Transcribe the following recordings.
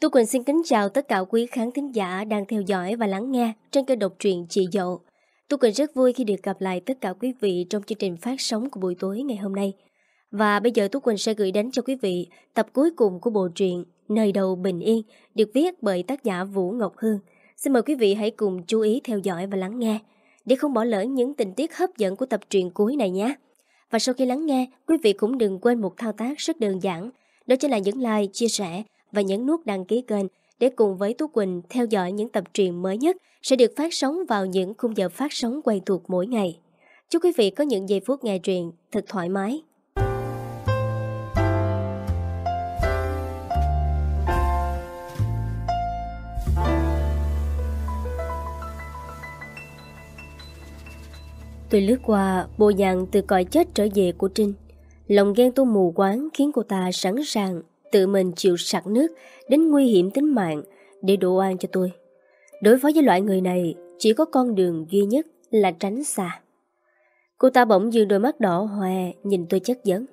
Tu Quỳnh xin kính chào tất cả quý khán thính giả đang theo dõi và lắng nghe trên kênh độc truyện Chị Dậu. Tu Quỳnh rất vui khi được gặp lại tất cả quý vị trong chương trình phát sóng của buổi tối ngày hôm nay. Và bây giờ Tu Quỳnh sẽ gửi đến cho quý vị tập cuối cùng của bộ truyện Nơi đầu bình yên được viết bởi tác giả Vũ Ngọc Hương. Xin mời quý vị hãy cùng chú ý theo dõi và lắng nghe để không bỏ lỡ những tình tiết hấp dẫn của tập truyện cuối này nhé. Và sau khi lắng nghe, quý vị cũng đừng quên một thao tác rất đơn giản, đó chính là nhấn like, chia sẻ và nhấn nút đăng ký kênh để cùng với Tú Quỳnh theo dõi những tập truyện mới nhất sẽ được phát sóng vào những khung giờ phát sóng quen thuộc mỗi ngày. Chúc quý vị có những giây phút nghe truyện thật thoải mái. Tôi lướt qua bộ dạng từ cõi chết trở về của Trinh. Lòng ghen tôi mù quáng khiến cô ta sẵn sàng tự mình chịu sặc nước đến nguy hiểm tính mạng để đổ oan cho tôi. Đối phó với loại người này, chỉ có con đường duy nhất là tránh xa. Cô ta bỗng dường đôi mắt đỏ hoe nhìn tôi chất vấn.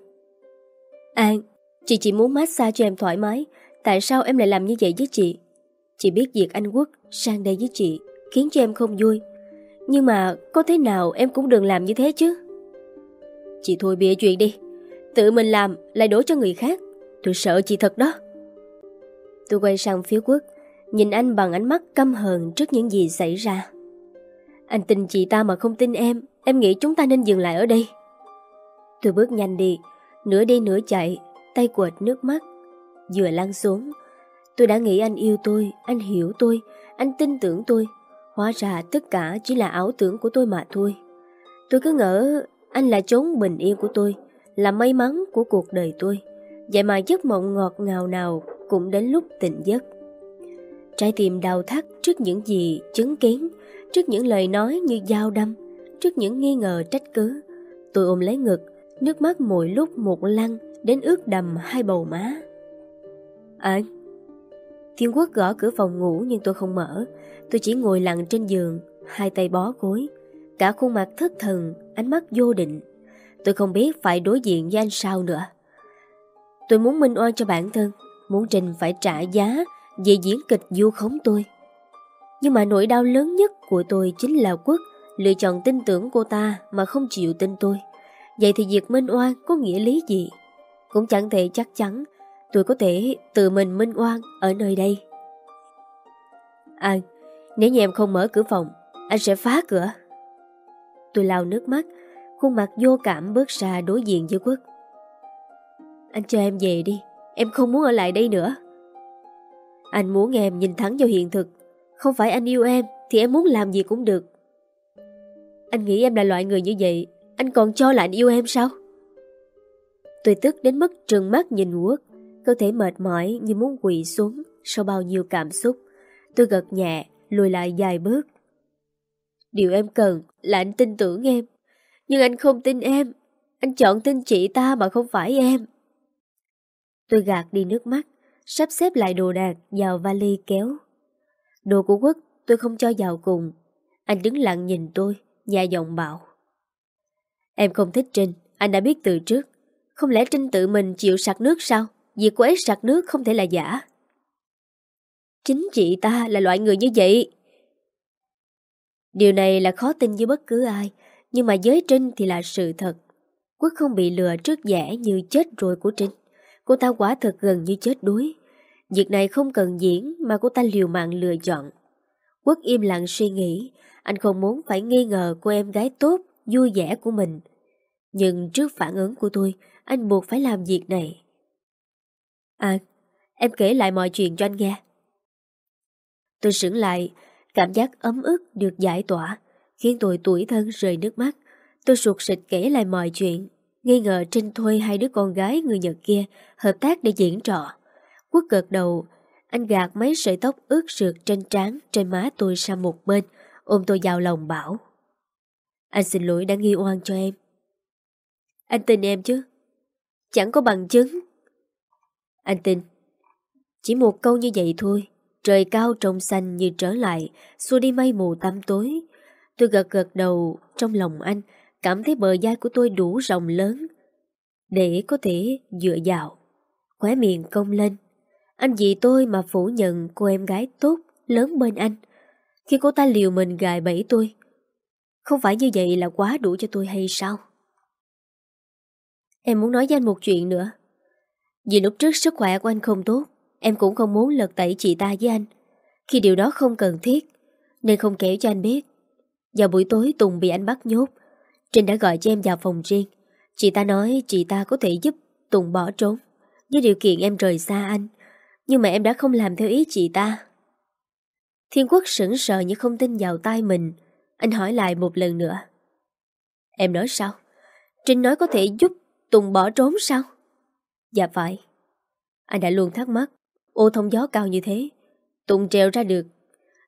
An, chị chỉ muốn massage cho em thoải mái, tại sao em lại làm như vậy với chị? Chị biết việc anh Quốc sang đây với chị khiến cho em không vui. Nhưng mà có thế nào em cũng đừng làm như thế chứ. Chị thôi bịa chuyện đi, tự mình làm lại đổ cho người khác. Tôi sợ chị thật đó. Tôi quay sang phía quốc, Nhìn anh bằng ánh mắt căm hờn trước những gì xảy ra. Anh tin chị ta mà không tin em Em nghĩ chúng ta nên dừng lại ở đây. Tôi bước nhanh đi, Nửa đi nửa chạy, Tay quệt nước mắt. Vừa lăn xuống, Tôi đã nghĩ anh yêu tôi, Anh hiểu tôi, Anh tin tưởng tôi. Hóa ra tất cả chỉ là ảo tưởng của tôi mà thôi. Tôi cứ ngỡ anh là chốn bình yên của tôi, Là may mắn của cuộc đời tôi. Vậy mà giấc mộng ngọt ngào nào cũng đến lúc tỉnh giấc. Trái tim đau thắt trước những gì chứng kiến, trước những lời nói như dao đâm, trước những nghi ngờ trách cứ. Tôi ôm lấy ngực, nước mắt mỗi lúc một lăn đến ướt đầm hai bầu má. Anh! Thiên Quốc gõ cửa phòng ngủ nhưng tôi không mở. Tôi chỉ ngồi lặng trên giường, hai tay bó gối. Cả khuôn mặt thất thần, ánh mắt vô định. Tôi không biết phải đối diện với anh sao nữa. Tôi muốn minh oan cho bản thân, Muốn Trình phải trả giá Về diễn kịch du khống tôi. Nhưng mà nỗi đau lớn nhất của tôi Chính là Quốc Lựa chọn tin tưởng cô ta Mà không chịu tin tôi. Vậy thì việc minh oan có nghĩa lý gì? Cũng chẳng thể chắc chắn Tôi có thể tự mình minh oan Ở nơi đây. À Nếu như em không mở cửa phòng, Anh sẽ phá cửa. Tôi lau nước mắt, Khuôn mặt vô cảm bước ra đối diện với Quốc anh cho em về đi. Em không muốn ở lại đây nữa. Anh muốn em nhìn thẳng vào hiện thực. Không phải anh yêu em, Thì em muốn làm gì cũng được. Anh nghĩ em là loại người như vậy, Anh còn cho là anh yêu em sao? Tôi tức đến mức trừng mắt nhìn Quốc. Cơ thể mệt mỏi như muốn quỵ xuống Sau bao nhiêu cảm xúc. Tôi gật nhẹ, Lùi lại vài bước. Điều em cần là anh tin tưởng em. Nhưng anh không tin em. Anh chọn tin chị ta mà không phải em. Tôi gạt đi nước mắt, sắp xếp lại đồ đạc vào vali kéo. Đồ của Quốc tôi không cho vào cùng. Anh đứng lặng nhìn tôi, nhà giọng bảo. Em không thích Trinh, anh đã biết từ trước. Không lẽ Trinh tự mình chịu sạc nước sao? Việc của ấy sạc nước không thể là giả. Chính chị ta là loại người như vậy. Điều này là khó tin với bất cứ ai, nhưng mà với Trinh thì là sự thật. Quốc không bị lừa trước vẻ như chết rồi của Trinh. Cô ta quả thật gần như chết đuối. Việc này không cần diễn mà cô ta liều mạng lựa chọn. Quốc im lặng suy nghĩ, anh không muốn phải nghi ngờ cô em gái tốt, vui vẻ của mình. Nhưng trước phản ứng của tôi, anh buộc phải làm việc này. À, em kể lại mọi chuyện cho anh nghe. Tôi sững lại, cảm giác ấm ức được giải tỏa, khiến tôi tuổi thân rơi nước mắt. Tôi sụt sịch kể lại mọi chuyện nghi ngờ Trinh thuê hai đứa con gái người Nhật kia hợp tác để diễn trò. Quốc gật đầu, anh gạt mấy sợi tóc ướt sượt trên trán trên má tôi sang một bên, ôm tôi vào lòng bảo. Anh xin lỗi đã nghi oan cho em. Anh tin em chứ? Chẳng có bằng chứng. Anh tin. Chỉ một câu như vậy thôi, trời cao trong xanh như trở lại, xua đi mây mù tăm tối. Tôi gật gật đầu trong lòng anh, cảm thấy bờ vai của tôi đủ rộng lớn để có thể dựa vào. Khóe miệng cong lên. Anh vì tôi mà phủ nhận cô em gái tốt, lớn bên anh. Khi cô ta liều mình gài bẫy tôi. Không phải như vậy là quá đủ cho tôi hay sao? Em muốn nói với anh một chuyện nữa. Vì lúc trước sức khỏe của anh không tốt, em cũng không muốn lật tẩy chị ta với anh. Khi điều đó không cần thiết, nên không kể cho anh biết. Vào buổi tối Tùng bị anh bắt nhốt, Trinh đã gọi cho em vào phòng riêng. Chị ta nói chị ta có thể giúp Tùng bỏ trốn, với điều kiện em rời xa anh. Nhưng mà em đã không làm theo ý chị ta. Thiên Quốc sững sờ như không tin vào tai mình. Anh hỏi lại một lần nữa. Em nói sao? Trinh nói có thể giúp Tùng bỏ trốn sao? Dạ phải. Anh đã luôn thắc mắc, ô thông gió cao như thế, Tùng trèo ra được.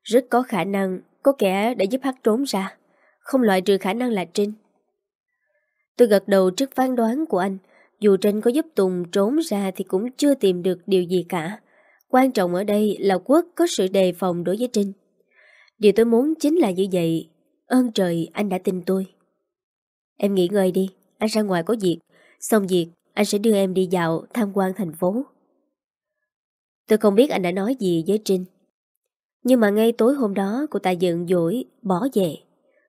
Rất có khả năng có kẻ đã giúp hắn trốn ra, không loại trừ khả năng là Trinh. Tôi gật đầu trước phán đoán của anh, dù Trinh có giúp Tùng trốn ra thì cũng chưa tìm được điều gì cả. Quan trọng ở đây là Quốc có sự đề phòng đối với Trinh. Điều tôi muốn chính là như vậy. Ơn trời anh đã tin tôi. Em nghỉ ngơi đi, anh ra ngoài có việc. Xong việc, anh sẽ đưa em đi dạo tham quan thành phố. Tôi không biết anh đã nói gì với Trinh. Nhưng mà ngay tối hôm đó cô ta giận dỗi, bỏ về.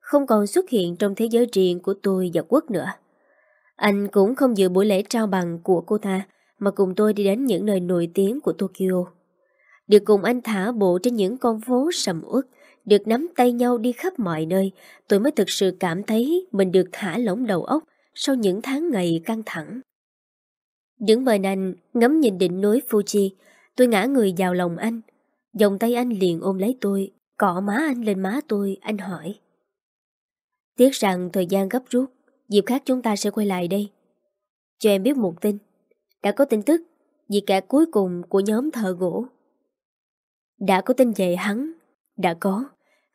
Không còn xuất hiện trong thế giới riêng của tôi và Quốc nữa. Anh cũng không dự buổi lễ trao bằng của cô ta mà cùng tôi đi đến những nơi nổi tiếng của Tokyo. Được cùng anh thả bộ trên những con phố sầm uất, được nắm tay nhau đi khắp mọi nơi, tôi mới thực sự cảm thấy mình được thả lỏng đầu óc sau những tháng ngày căng thẳng. Đứng bên anh, ngắm nhìn đỉnh núi Fuji, tôi ngã người vào lòng anh. Dòng tay anh liền ôm lấy tôi, cọ má anh lên má tôi, anh hỏi. Tiếc rằng thời gian gấp rút, dịp khác chúng ta sẽ quay lại đây. Cho em biết một tin. Đã có tin tức vì cả cuối cùng của nhóm thợ gỗ. Đã có tin về hắn, đã có.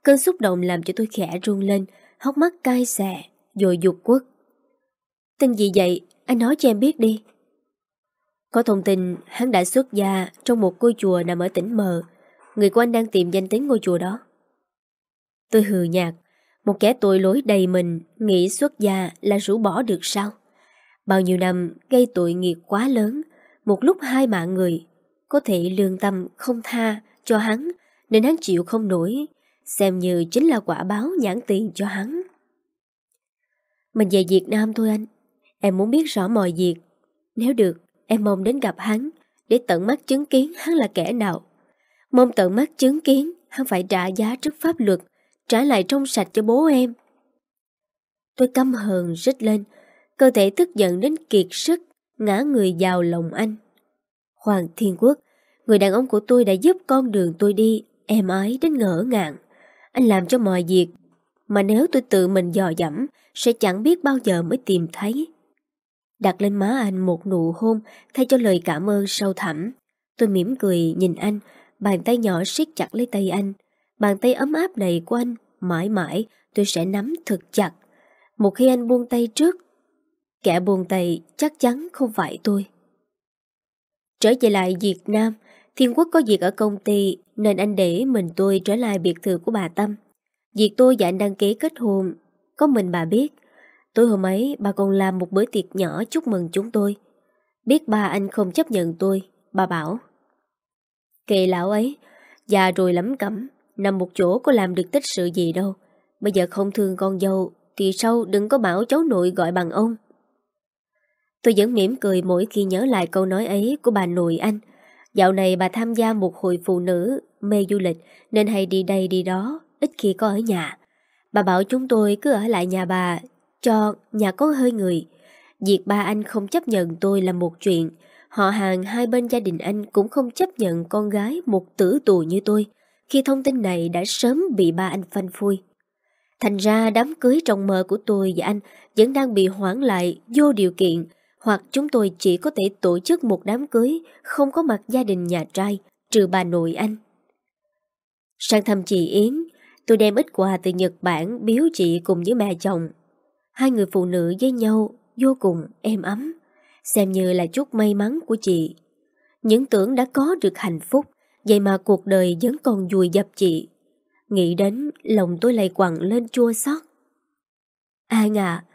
Cơn xúc động làm cho tôi khẽ run lên, hốc mắt cay xè, rồi dục quất. Tin gì vậy? Anh nói cho em biết đi. Có thông tin hắn đã xuất gia trong một ngôi chùa nằm ở tỉnh Mờ. Người của anh đang tìm danh tính ngôi chùa đó. Tôi hừ nhạt. Một kẻ tội lỗi đầy mình nghĩ xuất gia là rũ bỏ được sao? Bao nhiêu năm gây tội nghiệp quá lớn, một lúc hai mạng người, có thể lương tâm không tha cho hắn nên hắn chịu không nổi, xem như chính là quả báo nhãn tiền cho hắn. Mình về Việt Nam thôi anh, em muốn biết rõ mọi việc. Nếu được, em mong đến gặp hắn để tận mắt chứng kiến hắn là kẻ nào. Mong tận mắt chứng kiến hắn phải trả giá trước pháp luật, trả lại trong sạch cho bố em. Tôi căm hờn rít lên, cơ thể tức giận đến kiệt sức, ngã người vào lòng anh. Hoàng Thiên Quốc, người đàn ông của tôi đã giúp con đường tôi đi, em ái đến ngỡ ngàng. Anh làm cho mọi việc, mà nếu tôi tự mình dò dẫm, sẽ chẳng biết bao giờ mới tìm thấy. Đặt lên má anh một nụ hôn thay cho lời cảm ơn sâu thẳm. Tôi mỉm cười nhìn anh, bàn tay nhỏ siết chặt lấy tay anh. Bàn tay ấm áp này của anh, mãi mãi tôi sẽ nắm thật chặt. Một khi anh buông tay trước, kẻ buông tay chắc chắn không phải tôi. Trở về lại Việt Nam, Thiên Quốc có việc ở công ty nên anh để mình tôi trở lại biệt thự của bà Tâm. Việc tôi và anh đăng ký kết hôn, có mình bà biết. Tối hôm ấy bà còn làm một bữa tiệc nhỏ chúc mừng chúng tôi. Biết ba anh không chấp nhận tôi, bà bảo. Kệ lão ấy, già rồi lắm cẩm, nằm một chỗ có làm được tích sự gì đâu. Bây giờ không thương con dâu, thì sau đừng có bảo cháu nội gọi bằng ông. Tôi vẫn mỉm cười mỗi khi nhớ lại câu nói ấy của bà nội anh. Dạo này bà tham gia một hội phụ nữ mê du lịch nên hay đi đây đi đó, ít khi có ở nhà. Bà bảo chúng tôi cứ ở lại nhà bà cho nhà có hơi người. Việc ba anh không chấp nhận tôi là một chuyện. Họ hàng hai bên gia đình anh cũng không chấp nhận con gái một tử tù như tôi khi thông tin này đã sớm bị ba anh phanh phui. Thành ra đám cưới trong mơ của tôi và anh vẫn đang bị hoãn lại vô điều kiện hoặc chúng tôi chỉ có thể tổ chức một đám cưới không có mặt gia đình nhà trai trừ bà nội anh. Sang thăm chị Yến, tôi đem ít quà từ Nhật Bản biếu chị cùng với mẹ chồng. Hai người phụ nữ với nhau vô cùng êm ấm, xem như là chút may mắn của chị. Những tưởng đã có được hạnh phúc, vậy mà cuộc đời vẫn còn dùi dập chị. Nghĩ đến lòng tôi lại quặn lên chua xót. An à,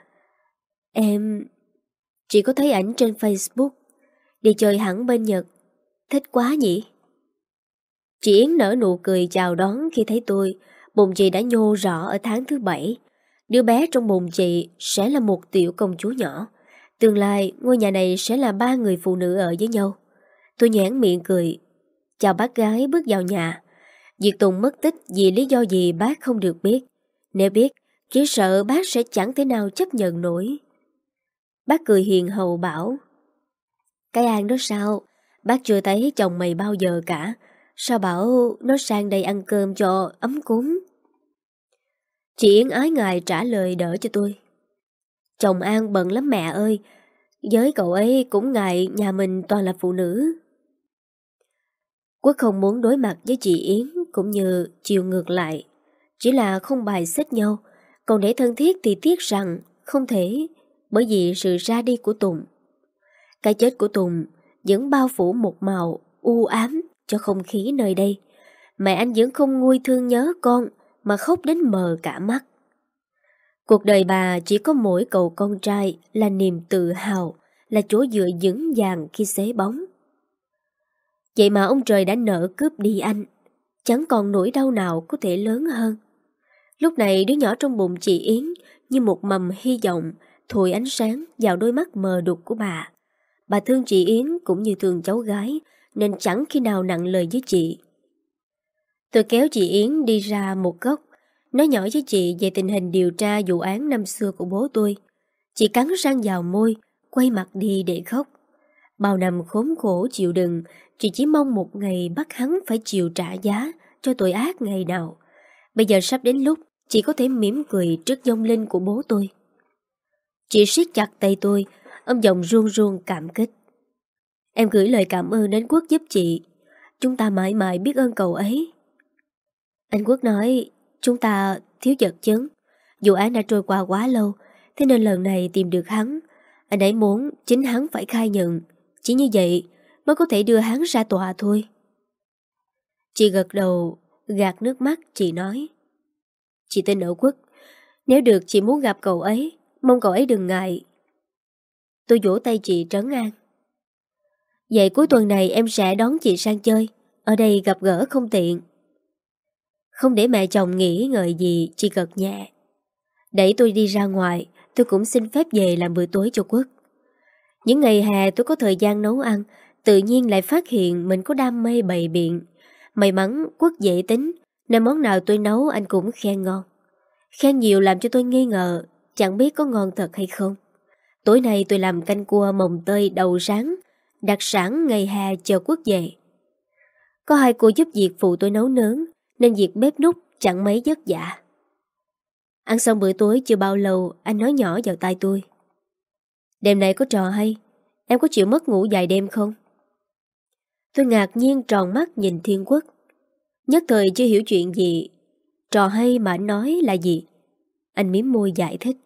em... Chị có thấy ảnh trên Facebook Đi chơi hẳn bên Nhật Thích quá nhỉ? Chị Yến nở nụ cười chào đón khi thấy tôi. Bụng chị đã nhô rõ ở tháng thứ bảy. Đứa bé trong bụng chị sẽ là một tiểu công chúa nhỏ. Tương lai, ngôi nhà này sẽ là ba người phụ nữ ở với nhau. Tôi nhãn miệng cười. Chào bác gái bước vào nhà. Diệt Tùng mất tích vì lý do gì bác không được biết. Nếu biết, chỉ sợ bác sẽ chẳng thể nào chấp nhận nổi. Bác cười hiền hậu bảo Cái An đó sao? Bác chưa thấy chồng mày bao giờ cả. Sao bảo nó sang đây ăn cơm cho ấm cúng? Chị Yến ái ngài trả lời đỡ cho tôi. Chồng An bận lắm mẹ ơi. Với cậu ấy cũng ngại nhà mình toàn là phụ nữ. Quốc không muốn đối mặt với chị Yến cũng như chiều ngược lại. Chỉ là không bài xích nhau. Còn để thân thiết thì tiếc rằng không thể bởi vì sự ra đi của Tùng. Cái chết của Tùng vẫn bao phủ một màu u ám cho không khí nơi đây. Mẹ anh vẫn không nguôi thương nhớ con mà khóc đến mờ cả mắt. Cuộc đời bà chỉ có mỗi cậu con trai là niềm tự hào, là chỗ dựa vững vàng khi xế bóng. Vậy mà ông trời đã nỡ cướp đi anh, chẳng còn nỗi đau nào có thể lớn hơn. Lúc này đứa nhỏ trong bụng chị Yến như một mầm hy vọng thổi ánh sáng vào đôi mắt mờ đục của bà. Bà thương chị Yến cũng như thương cháu gái nên chẳng khi nào nặng lời với chị. Tôi kéo chị Yến đi ra một góc nói nhỏ với chị về tình hình điều tra vụ án năm xưa của bố tôi. Chị cắn răng vào môi, quay mặt đi để khóc. Bao năm khốn khổ chịu đựng, chị chỉ mong một ngày bắt hắn phải chịu trả giá cho tội ác ngày nào. Bây giờ sắp đến lúc chị có thể mỉm cười trước dông linh của bố tôi. Chị siết chặt tay tôi, âm giọng ruông ruông cảm kích. Em gửi lời cảm ơn đến Quốc giúp chị. Chúng ta mãi mãi biết ơn cậu ấy. Anh Quốc nói, chúng ta thiếu vật chứng. Vụ án đã trôi qua quá lâu, thế nên lần này tìm được hắn. Anh ấy muốn chính hắn phải khai nhận. Chỉ như vậy mới có thể đưa hắn ra tòa thôi. Chị gật đầu, gạt nước mắt, chị nói. Chị tên ở Quốc. Nếu được chị muốn gặp cậu ấy, mong cậu ấy đừng ngại. Tôi vỗ tay chị trấn an. Vậy cuối tuần này em sẽ đón chị sang chơi. Ở đây gặp gỡ không tiện. Không để mẹ chồng nghĩ ngợi gì, chị gật nhẹ. Đẩy tôi đi ra ngoài, tôi cũng xin phép về làm bữa tối cho Quốc. Những ngày hè tôi có thời gian nấu ăn, tự nhiên lại phát hiện mình có đam mê bày biện. May mắn Quốc dễ tính, nên món nào tôi nấu anh cũng khen ngon. Khen nhiều làm cho tôi nghi ngờ, chẳng biết có ngon thật hay không. Tối nay tôi làm canh cua mồng tơi đầu sáng, đặc sản ngày hè chờ Quốc về. Có hai cô giúp việc phụ tôi nấu nướng, nên việc bếp nút chẳng mấy vất vả. Ăn xong bữa tối chưa bao lâu, anh nói nhỏ vào tai tôi. Đêm nay có trò hay, em có chịu mất ngủ dài đêm không? Tôi ngạc nhiên tròn mắt nhìn Thiên Quốc. Nhất thời chưa hiểu chuyện gì. Trò hay mà anh nói là gì? Anh miếm môi giải thích.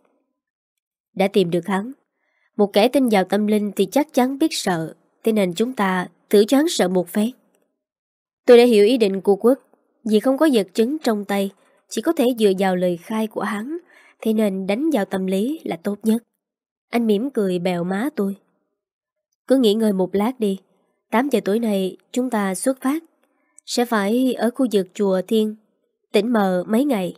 Đã tìm được hắn. Một kẻ tin vào tâm linh thì chắc chắn biết sợ, thế nên chúng ta thử cho hắn sợ một phép. Tôi đã hiểu ý định của Quốc, vì không có vật chứng trong tay, chỉ có thể dựa vào lời khai của hắn, thế nên đánh vào tâm lý là tốt nhất. Anh mỉm cười bèo má tôi. Cứ nghỉ ngơi một lát đi, 8 giờ tối nay chúng ta xuất phát. Sẽ phải ở khu vực chùa Thiên, tỉnh mờ mấy ngày.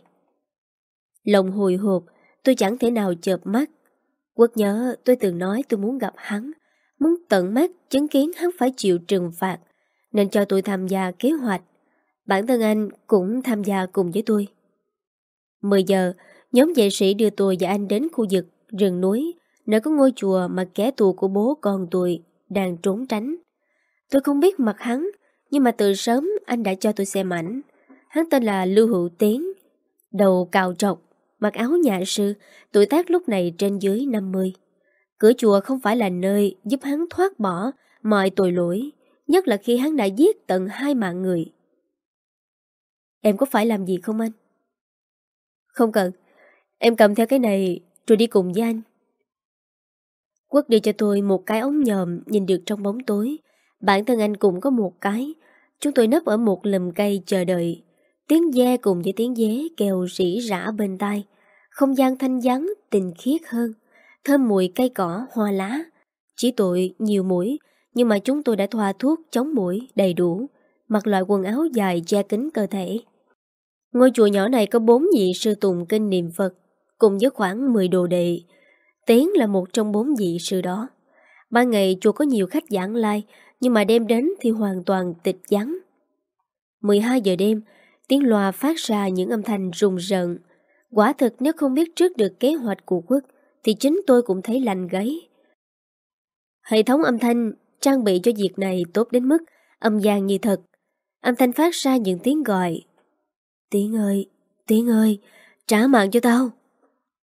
Lòng hồi hộp, tôi chẳng thể nào chợp mắt. Quốc nhớ tôi từng nói tôi muốn gặp hắn, muốn tận mắt chứng kiến hắn phải chịu trừng phạt, nên cho tôi tham gia kế hoạch. Bản thân anh cũng tham gia cùng với tôi. 10 giờ, nhóm vệ sĩ đưa tôi và anh đến khu vực rừng núi, nơi có ngôi chùa mà kẻ tù của bố con tôi đang trốn tránh. Tôi không biết mặt hắn, nhưng mà từ sớm anh đã cho tôi xem ảnh. Hắn tên là Lưu Hữu Tiến, đầu cào trọc, mặc áo nhà sư, tuổi tác lúc này trên dưới 50. Cửa chùa không phải là nơi giúp hắn thoát bỏ mọi tội lỗi, nhất là khi hắn đã giết tận hai mạng người. Em có phải làm gì không anh? Không cần, em cầm theo cái này rồi đi cùng với anh. Quốc đưa cho tôi một cái ống nhòm nhìn được trong bóng tối. Bản thân anh cũng có một cái. Chúng tôi nấp ở một lùm cây chờ đợi. Tiếng dê cùng với tiếng dế kèo rỉ rả bên tai. Không gian thanh vắng, tình khiết hơn. Thơm mùi cây cỏ, hoa lá. Chỉ tội nhiều mũi, Nhưng mà chúng tôi đã thoa thuốc chống mũi đầy đủ, mặc loại quần áo dài che kín cơ thể. Ngôi chùa nhỏ này có bốn vị sư tùng kinh niệm Phật, cùng với khoảng 10 đồ đệ. Tiến là một trong bốn vị sư đó. Ban ngày chùa có nhiều khách giảng lai, nhưng mà đêm đến thì hoàn toàn tịch vắng. 12 giờ đêm, tiếng loa phát ra những âm thanh rùng rợn. Quả thực nếu không biết trước được kế hoạch của quốc, thì chính tôi cũng thấy lành gáy. Hệ thống âm thanh trang bị cho việc này tốt đến mức âm gian như thật. Âm thanh phát ra những tiếng gọi. Tiếng ơi, tiếng ơi, trả mạng cho tao.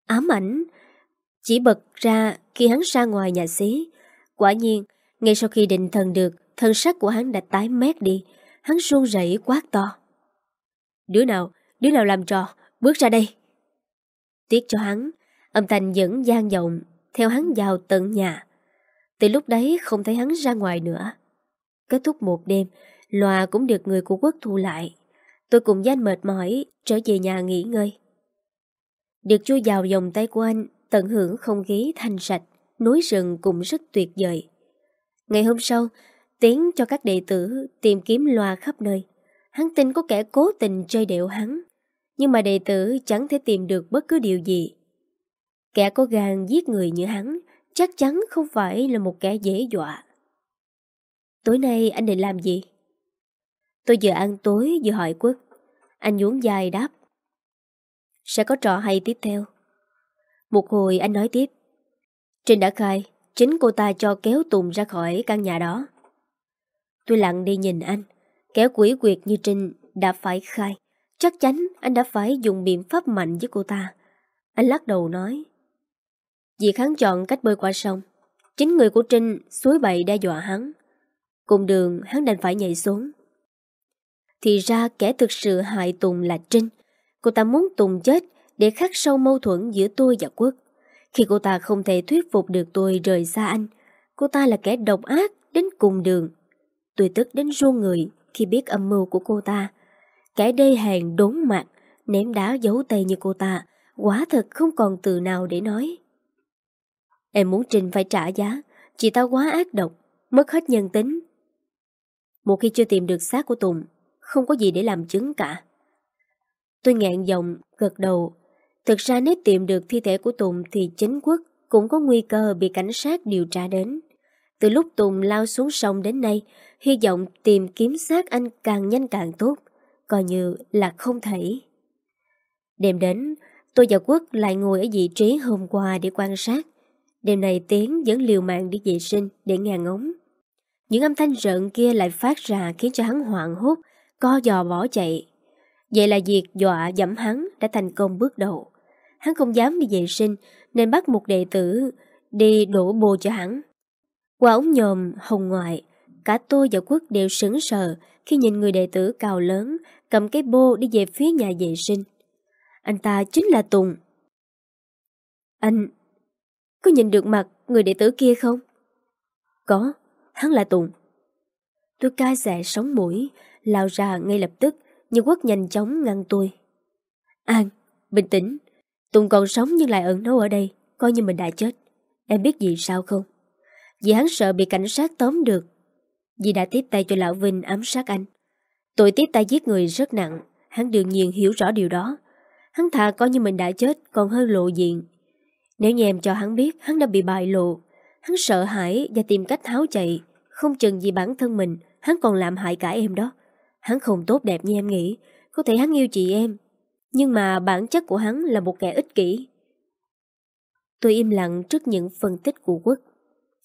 Ám ảnh, chỉ bật ra khi hắn ra ngoài nhà xí. Quả nhiên, ngay sau khi định thần được, thân sắc của hắn đã tái mét đi. Hắn run rẩy quát to. Đứa nào, đứa nào làm trò, bước ra đây. Tiếc cho hắn, âm thanh vẫn gian vọng, theo hắn vào tận nhà. Từ lúc đấy không thấy hắn ra ngoài nữa. Kết thúc một đêm, loa cũng được người của quốc thu lại. Tôi cùng danh mệt mỏi, trở về nhà nghỉ ngơi. Được chui vào vòng tay của anh, tận hưởng không khí thanh sạch, núi rừng cũng rất tuyệt vời. Ngày hôm sau, Tiến cho các đệ tử tìm kiếm loa khắp nơi. Hắn tin có kẻ cố tình chơi đẹo hắn, nhưng mà đệ tử chẳng thể tìm được bất cứ điều gì. Kẻ có gan giết người như hắn chắc chắn không phải là một kẻ dễ dọa. Tối nay anh định làm gì? Tôi vừa ăn tối vừa hỏi Quốc. Anh nhún dài đáp. Sẽ có trò hay tiếp theo. Một hồi anh nói tiếp. Trinh đã khai, chính cô ta cho kéo Tùng ra khỏi căn nhà đó. Tôi lặng đi nhìn anh. Kéo quỷ quyệt như Trinh đã phải khai. Chắc chắn anh đã phải dùng biện pháp mạnh với cô ta. Anh lắc đầu nói. vì hắn chọn cách bơi qua sông. Chính người của Trinh suối bậy đe dọa hắn. Cùng đường hắn đành phải nhảy xuống. Thì ra kẻ thực sự hại Tùng là Trinh. Cô ta muốn Tùng chết để khắc sâu mâu thuẫn giữa tôi và Quốc. Khi cô ta không thể thuyết phục được tôi rời xa anh, cô ta là kẻ độc ác đến cùng đường. Tôi tức đến run người khi biết âm mưu của cô ta. Kẻ đê hèn đốn mặt, ném đá giấu tay như cô ta, quả thật không còn từ nào để nói. Em muốn trình phải trả giá, chị ta quá ác độc, mất hết nhân tính. Một khi chưa tìm được xác của Tùng, không có gì để làm chứng cả. Tôi ngẹn giọng, gật đầu. Thực ra nếu tìm được thi thể của Tùng thì chính quốc cũng có nguy cơ bị cảnh sát điều tra đến. Từ lúc Tùng lao xuống sông đến nay, hy vọng tìm kiếm xác anh càng nhanh càng tốt, coi như là không thể. Đêm đến, tôi và Quốc lại ngồi ở vị trí hôm qua để quan sát. Đêm này Tiến vẫn liều mạng đi vệ sinh để nghe ngóng. Những âm thanh rợn kia lại phát ra khiến cho hắn hoảng hốt, co giò bỏ chạy. Vậy là việc dọa dẫm hắn đã thành công bước đầu. Hắn không dám đi vệ sinh nên bắt một đệ tử đi đổ bồ cho hắn. Qua ống nhòm hồng ngoại, cả tôi và Quốc đều sững sờ khi nhìn người đệ tử cao lớn cầm cái bô đi về phía nhà vệ sinh. Anh ta chính là Tùng. Anh có nhìn được mặt người đệ tử kia không? Có, hắn là Tùng. Tôi cai xẻ sống mũi, lao ra ngay lập tức, nhưng Quốc nhanh chóng ngăn tôi. An, bình tĩnh. Tùng còn sống nhưng lại ẩn nấu ở đây, coi như mình đã chết. Em biết gì sao không? Vì hắn sợ bị cảnh sát tóm được. Vì đã tiếp tay cho Lão Vinh ám sát anh. Tội tiếp tay giết người rất nặng, hắn đương nhiên hiểu rõ điều đó. Hắn thà coi như mình đã chết còn hơn lộ diện. Nếu như em cho hắn biết hắn đã bị bại lộ, hắn sợ hãi và tìm cách tháo chạy, không chừng vì bản thân mình, hắn còn làm hại cả em đó. Hắn không tốt đẹp như em nghĩ, có thể hắn yêu chị em, nhưng mà bản chất của hắn là một kẻ ích kỷ. Tôi im lặng trước những phân tích của Quốc.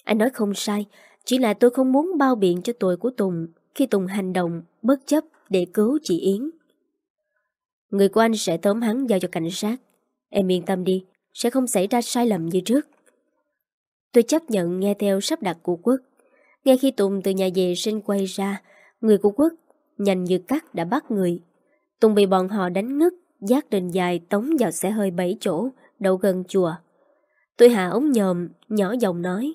Anh nói không sai, chỉ là tôi không muốn bao biện cho tội của Tùng khi Tùng hành động bất chấp để cứu chị Yến. Người của anh sẽ tóm hắn giao cho cảnh sát. Em yên tâm đi, sẽ không xảy ra sai lầm như trước. Tôi chấp nhận nghe theo sắp đặt của Quốc. Ngay khi Tùng từ nhà vệ sinh quay ra, người của Quốc nhanh như cắt đã bắt người. Tùng bị bọn họ đánh ngất, giác đình dài tống vào xe hơi bảy chỗ, đậu gần chùa. Tôi hạ ống nhòm, nhỏ giọng nói.